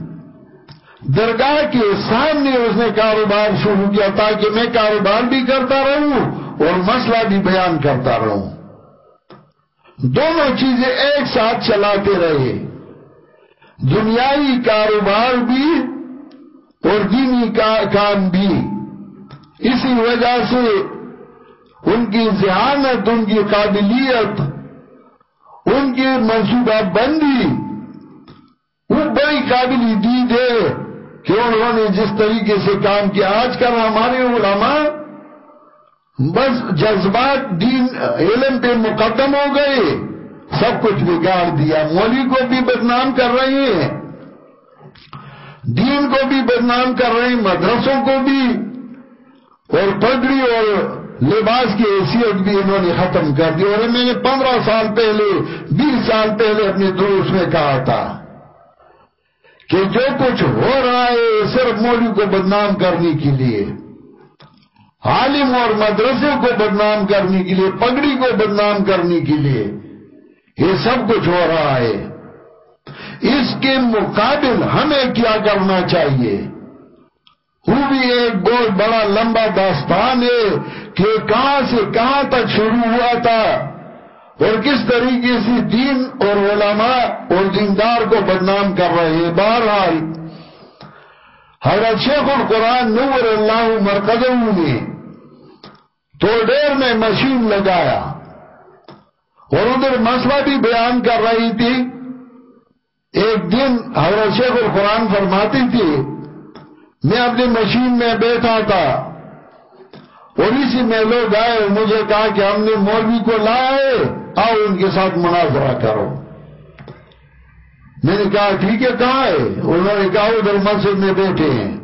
درگاہ کے سامنے اس نے کاروبار شروع کیا تاکہ میں کاروبار بھی کرتا رہوں اور مسئلہ بھی بیان کرتا رہوں۔ دونوں چیزیں ایک ساتھ چلاتے رہے۔ دنیاوی کاروبار بھی اور دینی کام بھی۔ اسی وجہ سے ان کی ذہانت، ان کی قابلیت، ان کی منصوبہ بندی وہ بڑی قابلی دید ہے کہ انہوں نے جس طریقے سے کام کیا۔ آج کل ہمارے علماء بس جذبات دین، علم پہ مقدم ہو گئے۔ سب کچھ بگاڑ دیا۔ مولی کو بھی بدنام کر رہے ہیں۔ دین کو بھی بدنام کر رہے ہیں، مدرسوں کو بھی۔ اور پگڑی اور لباس کی حیثیت بھی انہوں نے ختم کر دی۔ اور میں نے پندرہ سال پہلے، بیس سال پہلے اپنے دوست میں کہا تھا کہ جو کچھ ہو رہا ہے، صرف مولی کو بدنام کرنے کے لیے۔ عالم اور مدرسے کو بدنام کرنے کے لیے، پگڑی کو بدنام کرنے کے لیے۔ یہ سب کچھ ہو رہا ہے۔ اس کے مقابل ہمیں کیا کرنا چاہیے؟ وہ بھی ایک بہت بڑا لمبا داستان ہے کہ کہاں سے کہاں تک شروع ہوا تھا اور کس طریقے سے دین اور علماء اور دیندار کو بدنام کر رہے ہیں۔ بہرحال، حضرت شیخ القرآن نور اللہ مرکزوں نے تو میں مشین لگایا۔ اور ادھر مسئلہ بھی بیان کر رہی تھی۔ ایک دن حضرت شیخ القرآن فرماتی تھی، میں اپنی مشین میں بیٹھا تھا۔ اور اسی میں لوگ آئے مجھے کہا کہ ہم نے مولوی کو لائے آؤ ان کے ساتھ مناظرہ کرو۔ میں نے کہا، ٹھیک ہے، کہاں ہے؟ انہوں نے کہا، ادھر مسجد میں بیٹھے ہیں۔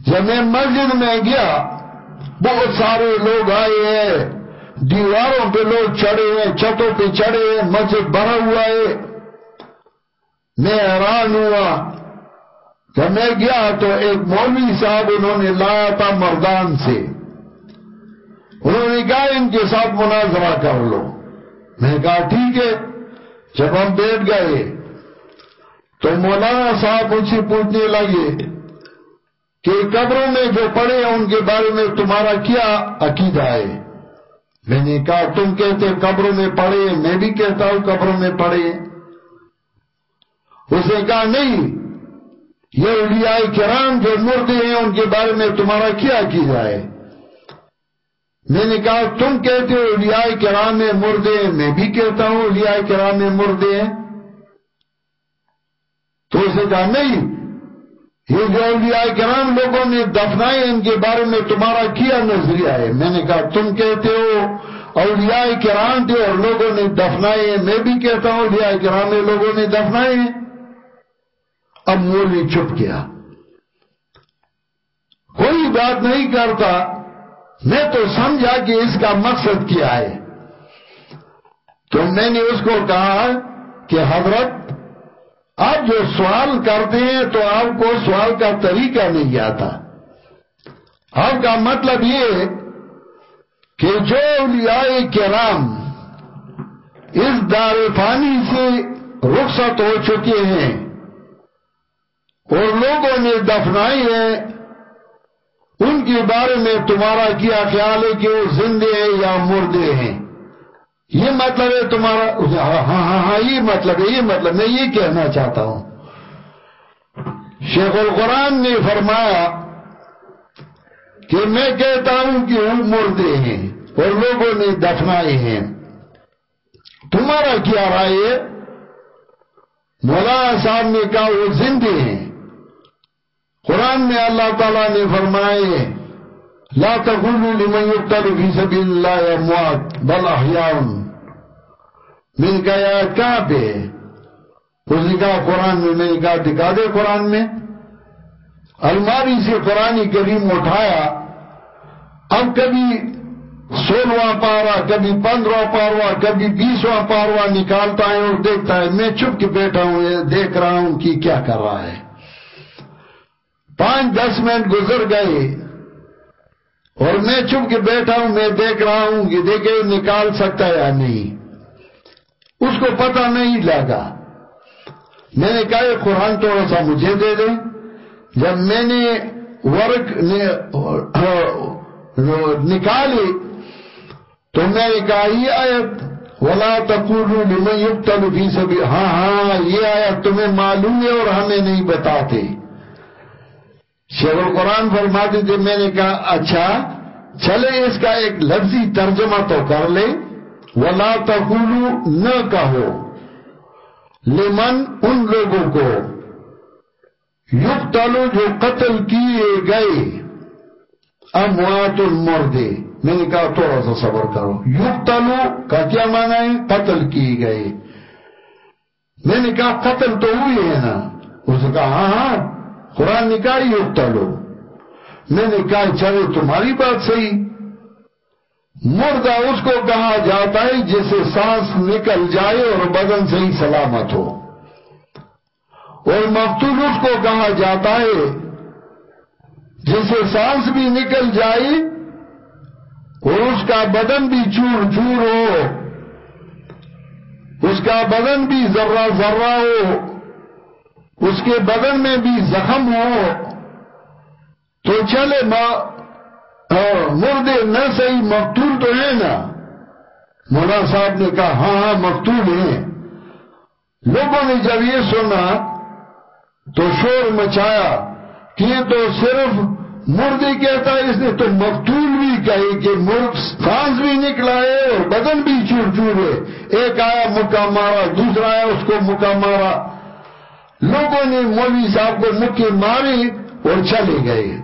جب میں مسجد میں گیا، بہت سارے لوگ آئے ہیں۔ دیواروں پہ لوگ چڑھے ہیں، چھتوں پہ چڑھے ہیں، مسجد بھرا ہوا ہے۔ میں حیران ہوا۔ جب میں گیا تو ایک مولوی صاحب انہوں نے لایا تھا مردان سے۔ انہوں نے کہا، ان کے ساتھ مناظرہ کر لو۔ میں کہا، ٹھیک ہے۔ جب ہم بیٹھ گئے تو مولانا صاحب ان سے پوچھنے لگے کہ قبروں میں جو پڑے ہیں، ان کے بارے میں تمہارا کیا عقیدہ ہے؟ میں نے کہا، تم کہتے قبروں میں پڑے میں بھی کہتا ہوں قبروں میں پڑے اس نے کہا، نہیں، یہ اولیاء کرام جو مردے ہیں، ان کے بارے میں تمہارا کیا عقیدہ ہے؟ میں نے کہا، تم کہتے ہو اولیاء کرام میں مردے ہیں، میں بھی کہتا ہوں اولیاء کرام میں مردے ہیں۔ تو اسے کہا، نہیں یہ جو اولیاء کرام لوگوں نے دفنائے، ان کے بارے میں تمہارا کیا نظریہ ہے؟ میں نے کہا، تم کہتے ہو، اولیاء کرام تھے اور لوگوں نے دفنائے۔ میں بھی کہتا ہوں، اولیاء کرام لوگوں نے دفنائے۔ اب مولوی چپ گیا۔ کوئی بات نہیں کرتا۔ میں تو سمجھا کہ اس کا مقصد کیا ہے۔ تو میں نے اس کو کہا کہ حضرت آپ جو سوال کرتے ہیں تو آپ کو سوال کا طریقہ نہیں آتا۔ آپ کا مطلب یہ کہ جو اولیاء کرام اس دار فانی سے رخصت ہو چکے ہیں اور لوگوں نے دفنائی ہے، ان کے بارے میں تمہارا کیا خیال ہے کہ وہ زندے ہیں یا مردے ہیں؟ یہ مطلب ہے تمہارا ہاں ہاں ہاں یہ مطلب ہے، یہ مطلب میں یہ کہنا چاہتا ہوں۔ شیخ القرآن نے فرمایا کہ میں کہتا ہوں کہ وہ مردے ہیں اور لوگوں نے دفنائے ہیں۔ تمہارا کیا رائے ہے؟ مولانا صاحب نے کہا وہ زندے ہیں۔ قرآن میں اللہ تعالیٰ نے فرمائے لا تقولوا لمن يقتل في سبيل الله اموات بل احياء۔ میں نے کہا کہاں پہ اس نے کہا قرآن میں میں نے کہا دکھا دے قرآن میں۔ الماری سے قرآن کریم اٹھایا۔ اب کبھی سولہواں پاروا کبھی پندرہ پاروا کبھی بیسواں پاروا نکالتا ہے اور دیکھتا ہے، میں چپ کے بیٹھا ہوں دیکھ رہا ہوں کہ کیا کر رہا ہے۔ پانچ، دس منٹ گزر گئے۔ اور میں چپ کے بیٹھا ہوں، میں دیکھ رہا ہوں کہ دیکھے نکال سکتا ہے یا نہیں۔ اس کو پتہ نہیں لگا۔ میں نے کہا، یہ قرآن تھوڑا سا مجھے دے دیں۔ جب میں نے ورک نکالی، تو میں نے کہا، یہ آیت، وَلَا تَقُولُوا لِمَنْ يُقْتَلُ فِي سَبِيلِ ہاں ہاں یہ آیت تمہیں معلوم ہے اور ہمیں نہیں بتاتے۔ شیخ القرآن فرماتے تھے، میں نے کہا اچھا چلے اس کا ایک لفظی ترجمہ تو کر لے وَلَا تَقُولُوا، نہ کہو۔ لمن؟ ان لوگوں کو۔ یقتلو جو قتل کیے گئے۔ اموات المردے میں نے کہا، تھوڑا سا صبر کرو۔ یقتلو کا کیا معنی ہے؟ قتل کیے گئے۔ میں نے کہا، قتل تو ہوئی ہے نا۔ اس نے کہا ہاں ہاں قرآن نے کہا یقتلو میں نے کہا چلے تمہاری بات صحیح۔ مردہ اس کو کہا جاتا ہے جسے سانس نکل جائے اور بدن سے ہی سلامت ہو۔ اور مقتول اس کو کہا جاتا ہے جسے سانس بھی نکل جائے اور اس کا بدن بھی چور چور ہو۔ اس کا بدن بھی ذرہ ذرہ ہو۔ اس کے بدن میں بھی زخم ہو۔ تو چلے ماں مردے نہ صحیح مقتول تو ہے نا؟ مولا صاحب نے کہا ہاں ہاں مقتول ہیں۔ لوگوں نے جب یہ سنا تو شور مچایا کہ یہ تو صرف مردی کہتا ہے، اس نے تو مقتول بھی کہی کہ مرد سانس بھی نکلا ہے اور بدن بھی چور چور ہے۔ ایک آیا، مکہ مارا، دوسرا آیا، اس کو مکہ مارا۔ لوگوں نے مولوی صاحب کو مکے ماری اور چلے گئے۔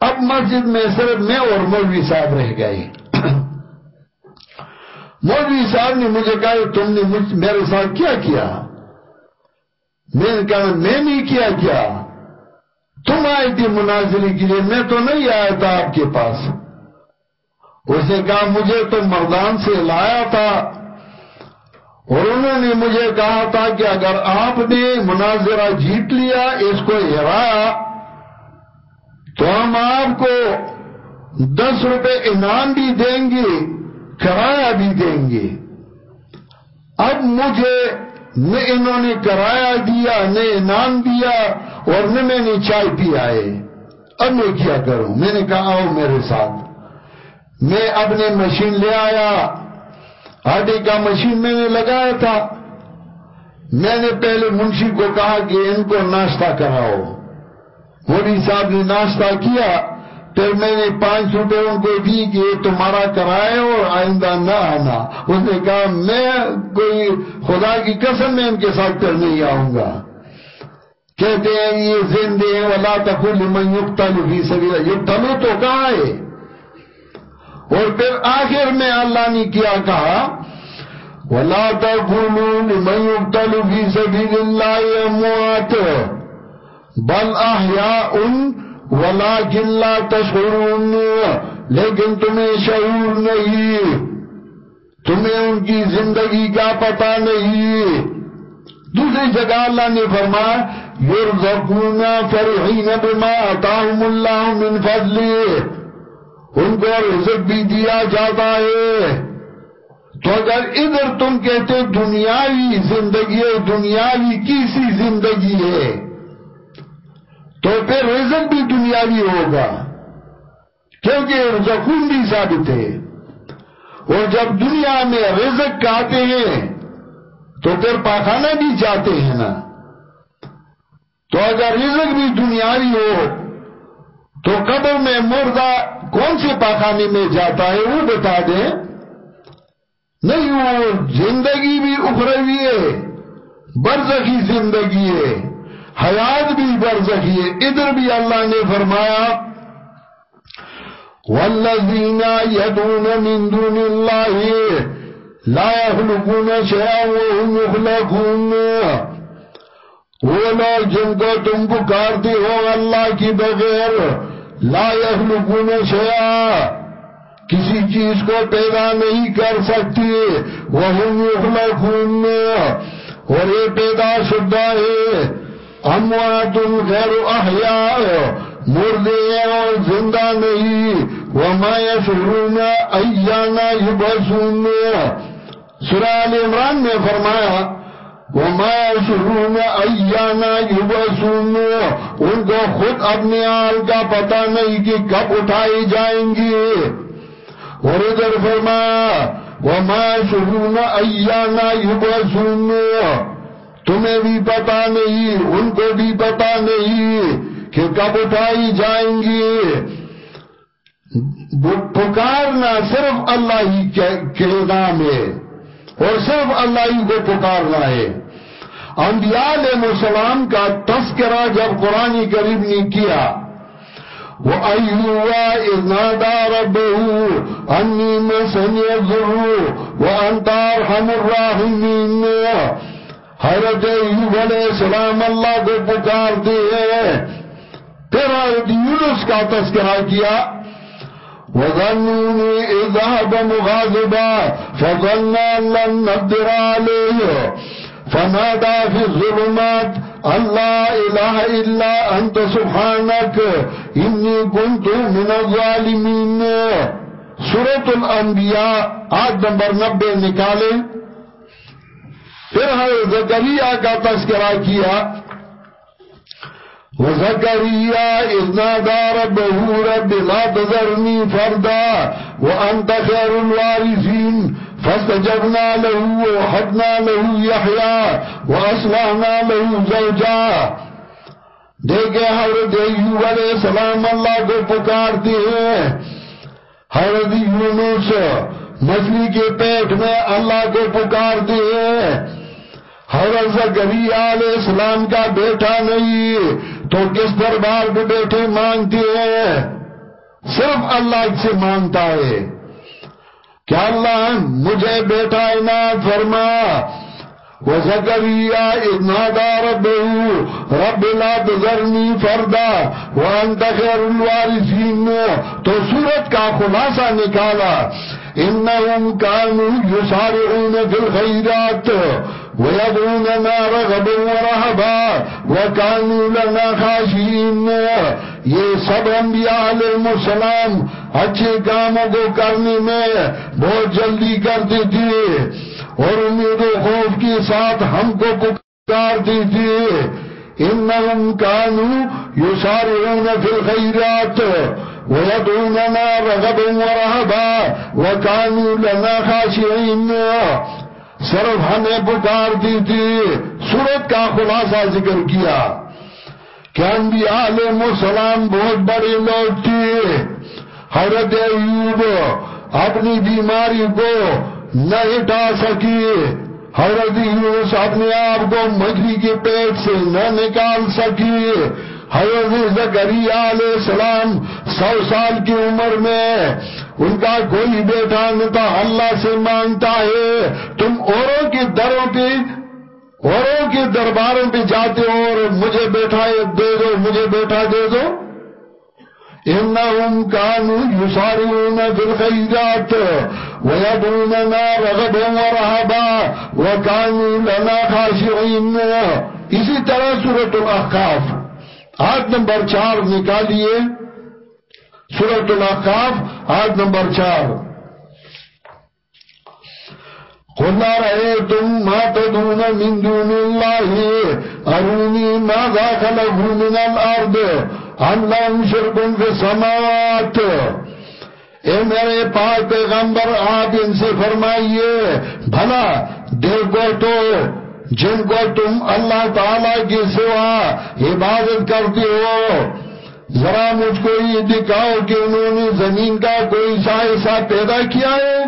اب مسجد میں صرف میں اور مولوی صاحب رہ گئے مولوی صاحب نے مجھے کہا تم نے میرے ساتھ کیا کیا؟ میں نے کہا میں نہیں کیا کیا؟ تم آئی تھی مناظری کے لیے، میں تو نہیں آیا تھا آپ کے پاس۔ اس نے کہا مجھے تو مردان سے لایا تھا۔ اور انہوں نے مجھے کہا تھا کہ اگر آپ نے مناظرہ جیت لیا، اس کو ہرایا تو ہم آپ کو دس روپے انعام بھی دیں گے، کرایہ بھی دیں گے۔ اب مجھے نہ انہوں نے کرایہ دیا، نہ انعام دیا اور نہ میں نے چائے پی آئے اب میں کیا کروں؟ میں نے کہا، آؤ میرے ساتھ۔ میں اپنے مشین لے آیا۔ آٹے کا مشین میں نے لگایا تھا۔ میں نے پہلے منشی کو کہا کہ ان کو ناشتہ کراؤ۔ موری صاحب نے ناشتہ کیا پھر میں نے پانچ روپے ان کو دی کہ یہ تمہارا کرائے اور آئندہ نہ آنا۔ اس نے کہا، میں کوئی خدا کی قسم میں ان کے ساتھ کر نہیں آؤں گا۔ کہتے ہیں، یہ زندے ہیں، وَلَا تَقُلْ لِمَنْ يُقْتَلُ فِي سَبِيلَ يُقْتَلُ تو کہاں ہے۔ اور پھر آخر میں اللہ نے کیا کہا؟ وَلَا تَقُلُوا لِمَنْ يُقْتَلُ فِي سَبِيلِ اللَّهِ أَمْوَاتٍ۔ بل احیاء ولیکن لا تشعرون، لیکن تمہیں شعور نہیں، تمہیں ان کی زندگی کا پتہ نہیں۔ دوسری جگہ اللہ نے فرمایا یرزقون فرحین بما اتاہم اللہ من فضلی ان کو رزق بھی دیا جاتا ہے۔ تو اگر ادھر تم کہتے دنیاوی زندگی ہے، دنیاوی کیسی زندگی ہے؟ تو پھر رزق بھی دنیاوی ہوگا، کیونکہ رزقون بھی ثابت ہے۔ اور جب دنیا میں رزق کہتے ہیں، تو پھر پاخانہ بھی چاہتے ہیں نا۔ تو اگر رزق بھی دنیاوی ہو، تو قبر میں مردہ کون سے پاخانے میں جاتا ہے وہ بتا دیں۔ نہیں، وہ زندگی بھی اخروی ہے، برزخی زندگی ہے۔ حیات بھی برزخی ہے۔ ادھر بھی اللہ نے فرمایا والذین یدون من دون اللہ لا يخلقون شیئا وهم يخلقون۔ وہ لوگ جن کو تم پکارتے ہو اللہ کی بغیر۔ لا يخلقون شیئا کسی چیز کو پیدا نہیں کر سکتی وہ خون اور یہ پیدا شدہ ہے۔ اموات غیر احیاء مردے اور زندہ نہیں، وما يشعرون ایانا یبسون سورہ عمران میں فرمایا، وما يشعرون ایانا یبسون ان کو خود اپنے آل کا پتہ نہیں کہ کب اٹھائی جائیں گی۔ اور ادھر فرمایا، وما يشعرون ایانا یبسون تمہیں بھی پتا نہیں، ان کو بھی پتا نہیں کہ کب اٹھائی جائیں گی۔ پکارنا صرف اللہ ہی کے نام ہے اور صرف اللہ ہی کو پکارنا ہے۔ انبیاء علیہ السلام کا تذکرہ جب قرآن کریم نے کیا، وہ ایوا اذنادا ربہو انی مسنی الظہو وانتار ہم حضرت ایوب علیہ السلام اللہ کو پکارتے ہیں۔ پھر حضرت یونس کا تذکرہ کیا۔ وظنوني اذهب مغاضبا فظن ان لن نقدر عليه۔ فنادى في الظلمات ان لا اله الا انت سبحانك اني كنت من الظالمين۔ سورة الانبیاء آج نمبر نبے نکالے پھر حضرت زکریہ کا تذکرہ کیا۔ وزكريا إذ نادى ربه رب لا تذرني فردا وأنت خير الوارثين فاستجبنا له وحدنا له يحيى وأصلحنا له زوجا۔ دیکھے حضرت ایوب علیہ السلام اللہ کو پکارتے ہیں۔ حضرت یونس مچھلی کے پیٹ میں اللہ کو پکارتے ہیں۔ حضرت زکریہ علیہ السلام کا بیٹا نہیں تو کس دربار پہ بیٹھے مانگتے ہیں صرف اللہ سے مانگتا ہے۔ کیا اللہ مجھے بیٹا عنایت فرما؟ وزکریہ ادنادا ربہو رب لا تذرنی فردا وانت خیر الوارثین۔ تو سورت کا خلاصہ نکالا۔ انہم کانو یسارعون فی الخیرات۔ ويدعوننا رغبا ورهبا وكانوا لنا خاشعين. یہ سب انبیاء علیہ السلام اچھے کاموں کو کرنے میں بہت جلدی کرتے تھے اور امید و خوف کے ساتھ ہم کو پکارتے تھے انہم کانو یسارعون فی الخیرات ویدعوننا رغبا ورهبا وکانو لنا خاشعین. صرف ہمیں پکار دی تھی۔ سورت کا خلاصہ ذکر کیا۔ کہ انبیاء علیہ السلام بہت بڑے لوگ تھے حضرت ایوب اپنی بیماری کو نہ ہٹا سکی۔ حضرت یونس اپنے آپ کو مجھلی کے پیٹ سے نہ نکال سکی۔ حضرت زکریہ علیہ السلام سو سال کی عمر میں ان کا کوئی بیٹا نتا اللہ سے مانگتا ہے، تم اوروں کے دروں پہ، اوروں کے درباروں پہ جاتے ہو اور مجھے بیٹھا دے دو، مجھے بیٹا دے دو۔ انہم کانو یسارون فی الخیرات ویدوننا رغبا ورہبا وکانو لنا خاشعین۔ اسی طرح سورة الاحقاف آیت نمبر چار نکالیے۔ سورت الاقاف آیت نمبر چار۔ قل رأيتم ما تدون من دون الله؟ أروني ماذا خلقوا من الأرض؟ أم لهم شرك في السماوات۔ اے میرے پاک پیغمبر، آپ ان سے فرمائیے، بھلا دیکھو تو جن کو تم اللہ تعالیٰ کی سوا عبادت کرتے ہو، ذرا مجھ کو یہ دکھاؤ کہ انہوں نے زمین کا کوئی سا ایسا پیدا کیا ہے،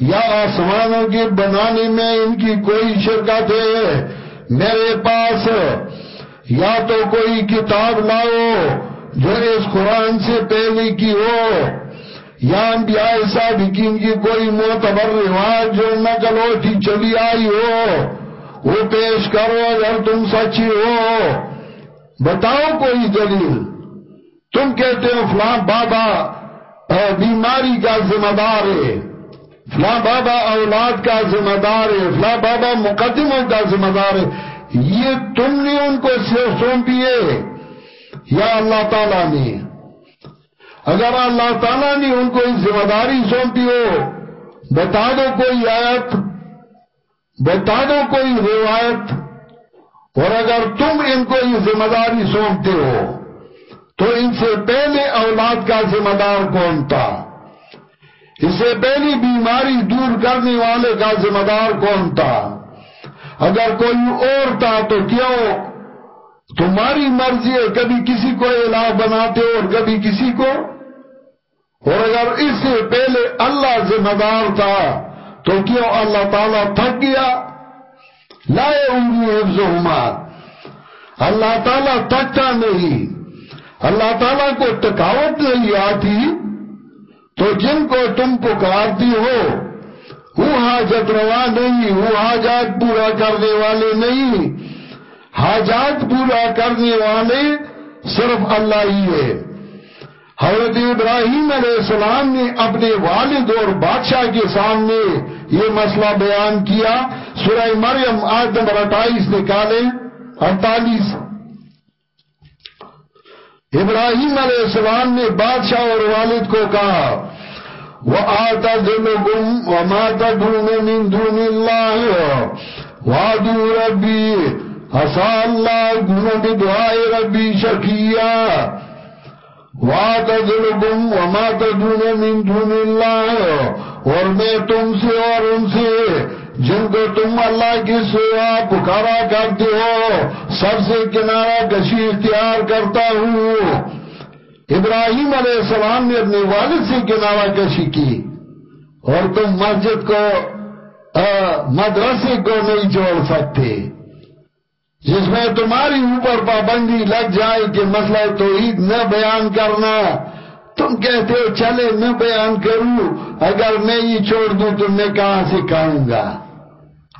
یا آسمانوں کے بنانے میں ان کی کوئی شرکت ہے؟ میرے پاس یا تو کوئی کتاب لاؤ جو اس قرآن سے پہلے کی ہو، یا انبیاء صاحب کی کوئی معتبر رواج جو نقل ہوتی چلی آئی ہو۔ وہ پیش کرو اگر تم سچی ہو۔ بتاؤ کوئی دلیل۔ تم کہتے ہو فلان بابا بیماری کا ذمہ دار ہے۔ فلاں بابا اولاد کا ذمہ دار ہے۔ فلاں بابا مقدموں کا ذمہ دار ہے۔ یہ تم نے ان کو سونپی ہے یا اللہ تعالیٰ نے۔ اگر اللہ تعالیٰ نے ان کو ذمہ داری سونپی ہو، بتا دو کوئی آیت۔ بتا دو کوئی روایت، اور اگر تم ان کو یہ ذمہ داری سونپتے ہو، تو ان سے پہلے اولاد کا ذمہ دار کون تھا؟ اس سے پہلی بیماری دور کرنے والے کا ذمہ دار کون تھا؟ اگر کوئی اور تھا تو کیوں تمہاری مرضی ہے کبھی کسی کو الہ بناتے ہو اور کبھی کسی کو؟ اور اگر اس سے پہلے اللہ ذمہ دار تھا تو کیوں اللہ تعالیٰ تھک گیا لائے انگی حفظ اللہ تعالیٰ تھکتا نہیں اللہ تعالیٰ کو تکاوت نہیں آتی تو جن کو تم پکارتی ہو وہ حاجت روا نہیں وہ حاجات پورا کرنے والے نہیں حاجات پورا کرنے والے صرف اللہ ہی ہے حضرت ابراہیم علیہ السلام نے اپنے والد اور بادشاہ کے سامنے یہ مسئلہ بیان کیا۔ سورہ مریم آج نمبر اٹھائیس نکالے اڑتالیس ابراہیم علیہ السلام نے بادشاہ اور والد کو کہا وَآتَذِلُكُمْ وَمَا تَدُونَ مِن دُونِ اللَّهِ وَعَدُوا رَبِّي حَسَى اللَّهُ گُنَ بِدْعَائِ رَبِّي شَكِيًّا وَآتَذِلُكُمْ وَمَا تَدُونَ مِن دُونِ اللَّهِ اور میں تم سے اور ان سے جن کو تم اللہ کی سوا پکارا کرتے ہو، سب سے کنارہ کشی اختیار کرتا ہوں۔ ابراہیم علیہ السلام نے اپنے والد سے کنارہ کشی کی اور تم مسجد کو مدرسے کو نہیں جوڑ سکتے۔ جس میں تمہاری اوپر پابندی لگ جائے کہ مسئلہ توحید نہ بیان کرنا، تم کہتے ہو، چلے نہ بیان کروں، اگر میں یہ چھوڑ دوں تو میں کہاں سے کہوں گا؟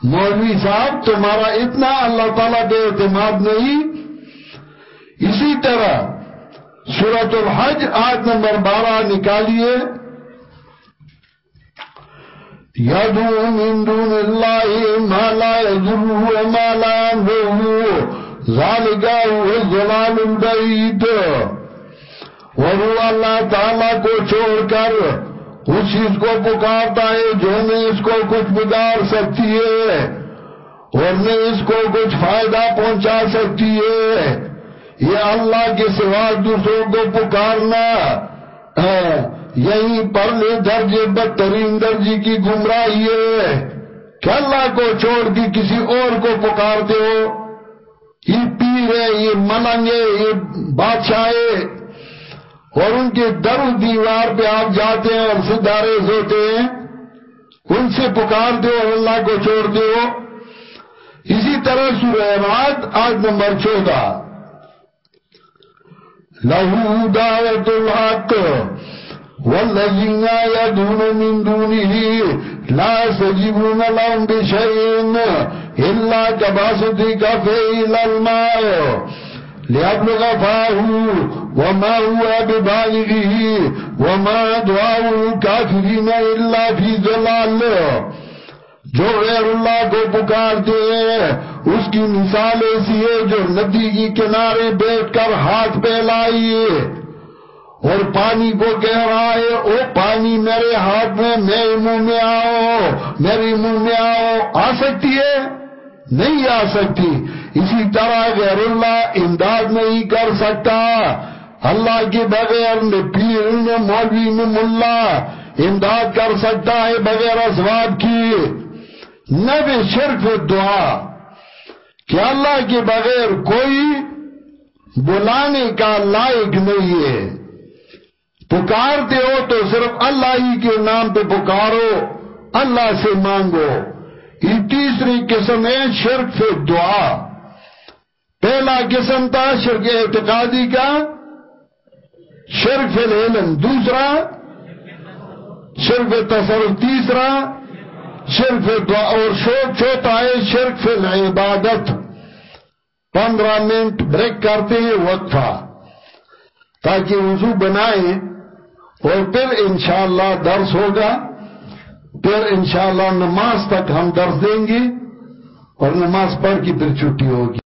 مولوی صاحب، تمہارا اتنا اللہ تعالیٰ کے اعتماد نہیں۔ اسی طرح سورت الحج آج نمبر بارہ نکالیے۔ یدو من دون اللہ ما لا یذرہ وما لا انفعہ ذالکہ ہوئے ظلال البعید اور وہ اللہ تعالیٰ کو چھوڑ کر اس چیز کو پکارتا ہے جو نہیں اس کو کچھ بگاڑ سکتی ہے اور نہیں اس کو کچھ فائدہ پہنچا سکتی ہے۔ یہ اللہ کے سوا دوسروں کو پکارنا ہاں، یہی پرلے درجے بدترین درجی کی گمراہی ہے کہ اللہ کو چھوڑ کے کسی اور کو پکارتے ہو۔ یہ پیر ہے، یہ ملنگ ہے، یہ بادشاہ ہے۔ اور ان کے در دیوار پہ آپ جاتے ہیں اور ستارے سوتے ہیں۔ ان سے پکارتے ہو اور اللہ کو چھوڑتے ہو۔ اسی طرح سورہ رات آج نمبر چودہ۔ لہو دعوت الحق۔ والذین یدون من دونه لا سجیبون لهم بشئین الا کباسطی کفی الماء ليبلغ فاه وما هو ببالغه وما دعاء الكافرين إلا في ظلال جو غیر اللہ کو پکارتے ہیں، اس کی مثال ایسی ہے جو ندی کی کنارے بیٹھ کر ہاتھ پہ اور پانی کو کہہ رہا ہے، او پانی میرے ہاتھ میں، میرے منہ میں آؤ میری منہ میں آؤ. آ سکتی ہے؟ نہیں آ سکتی۔ اسی طرح غیر اللہ امداد نہیں کر سکتا۔ اللہ کے بغیر نہ پیر، نہ مولوی، نہ ملا امداد کر سکتا ہے بغیر اسباب کی نہ بھی صرف دعا۔ کہ اللہ کے بغیر کوئی بلانے کا لائق نہیں ہے۔ پکارتے ہو تو صرف اللہ ہی کے نام پہ پکارو، اللہ سے مانگو۔ یہ تیسری قسم ہے شرک سے دعا۔ پہلا قسم تھا شرک اعتقادی کا، شرک العلم دوسرا، شرک تصرف۔ تیسرا، شرک دعا۔ اور شوق چھوٹا ہے شرک العبادت۔ پندرہ منٹ بریک کرتے ہیں وقفہ تاکہ وضو بنائیں اور پھر انشاءاللہ درس ہوگا۔ پھر انشاءاللہ نماز تک ہم درس دیں گے اور نماز پڑھ کی پھر چھٹی ہوگی۔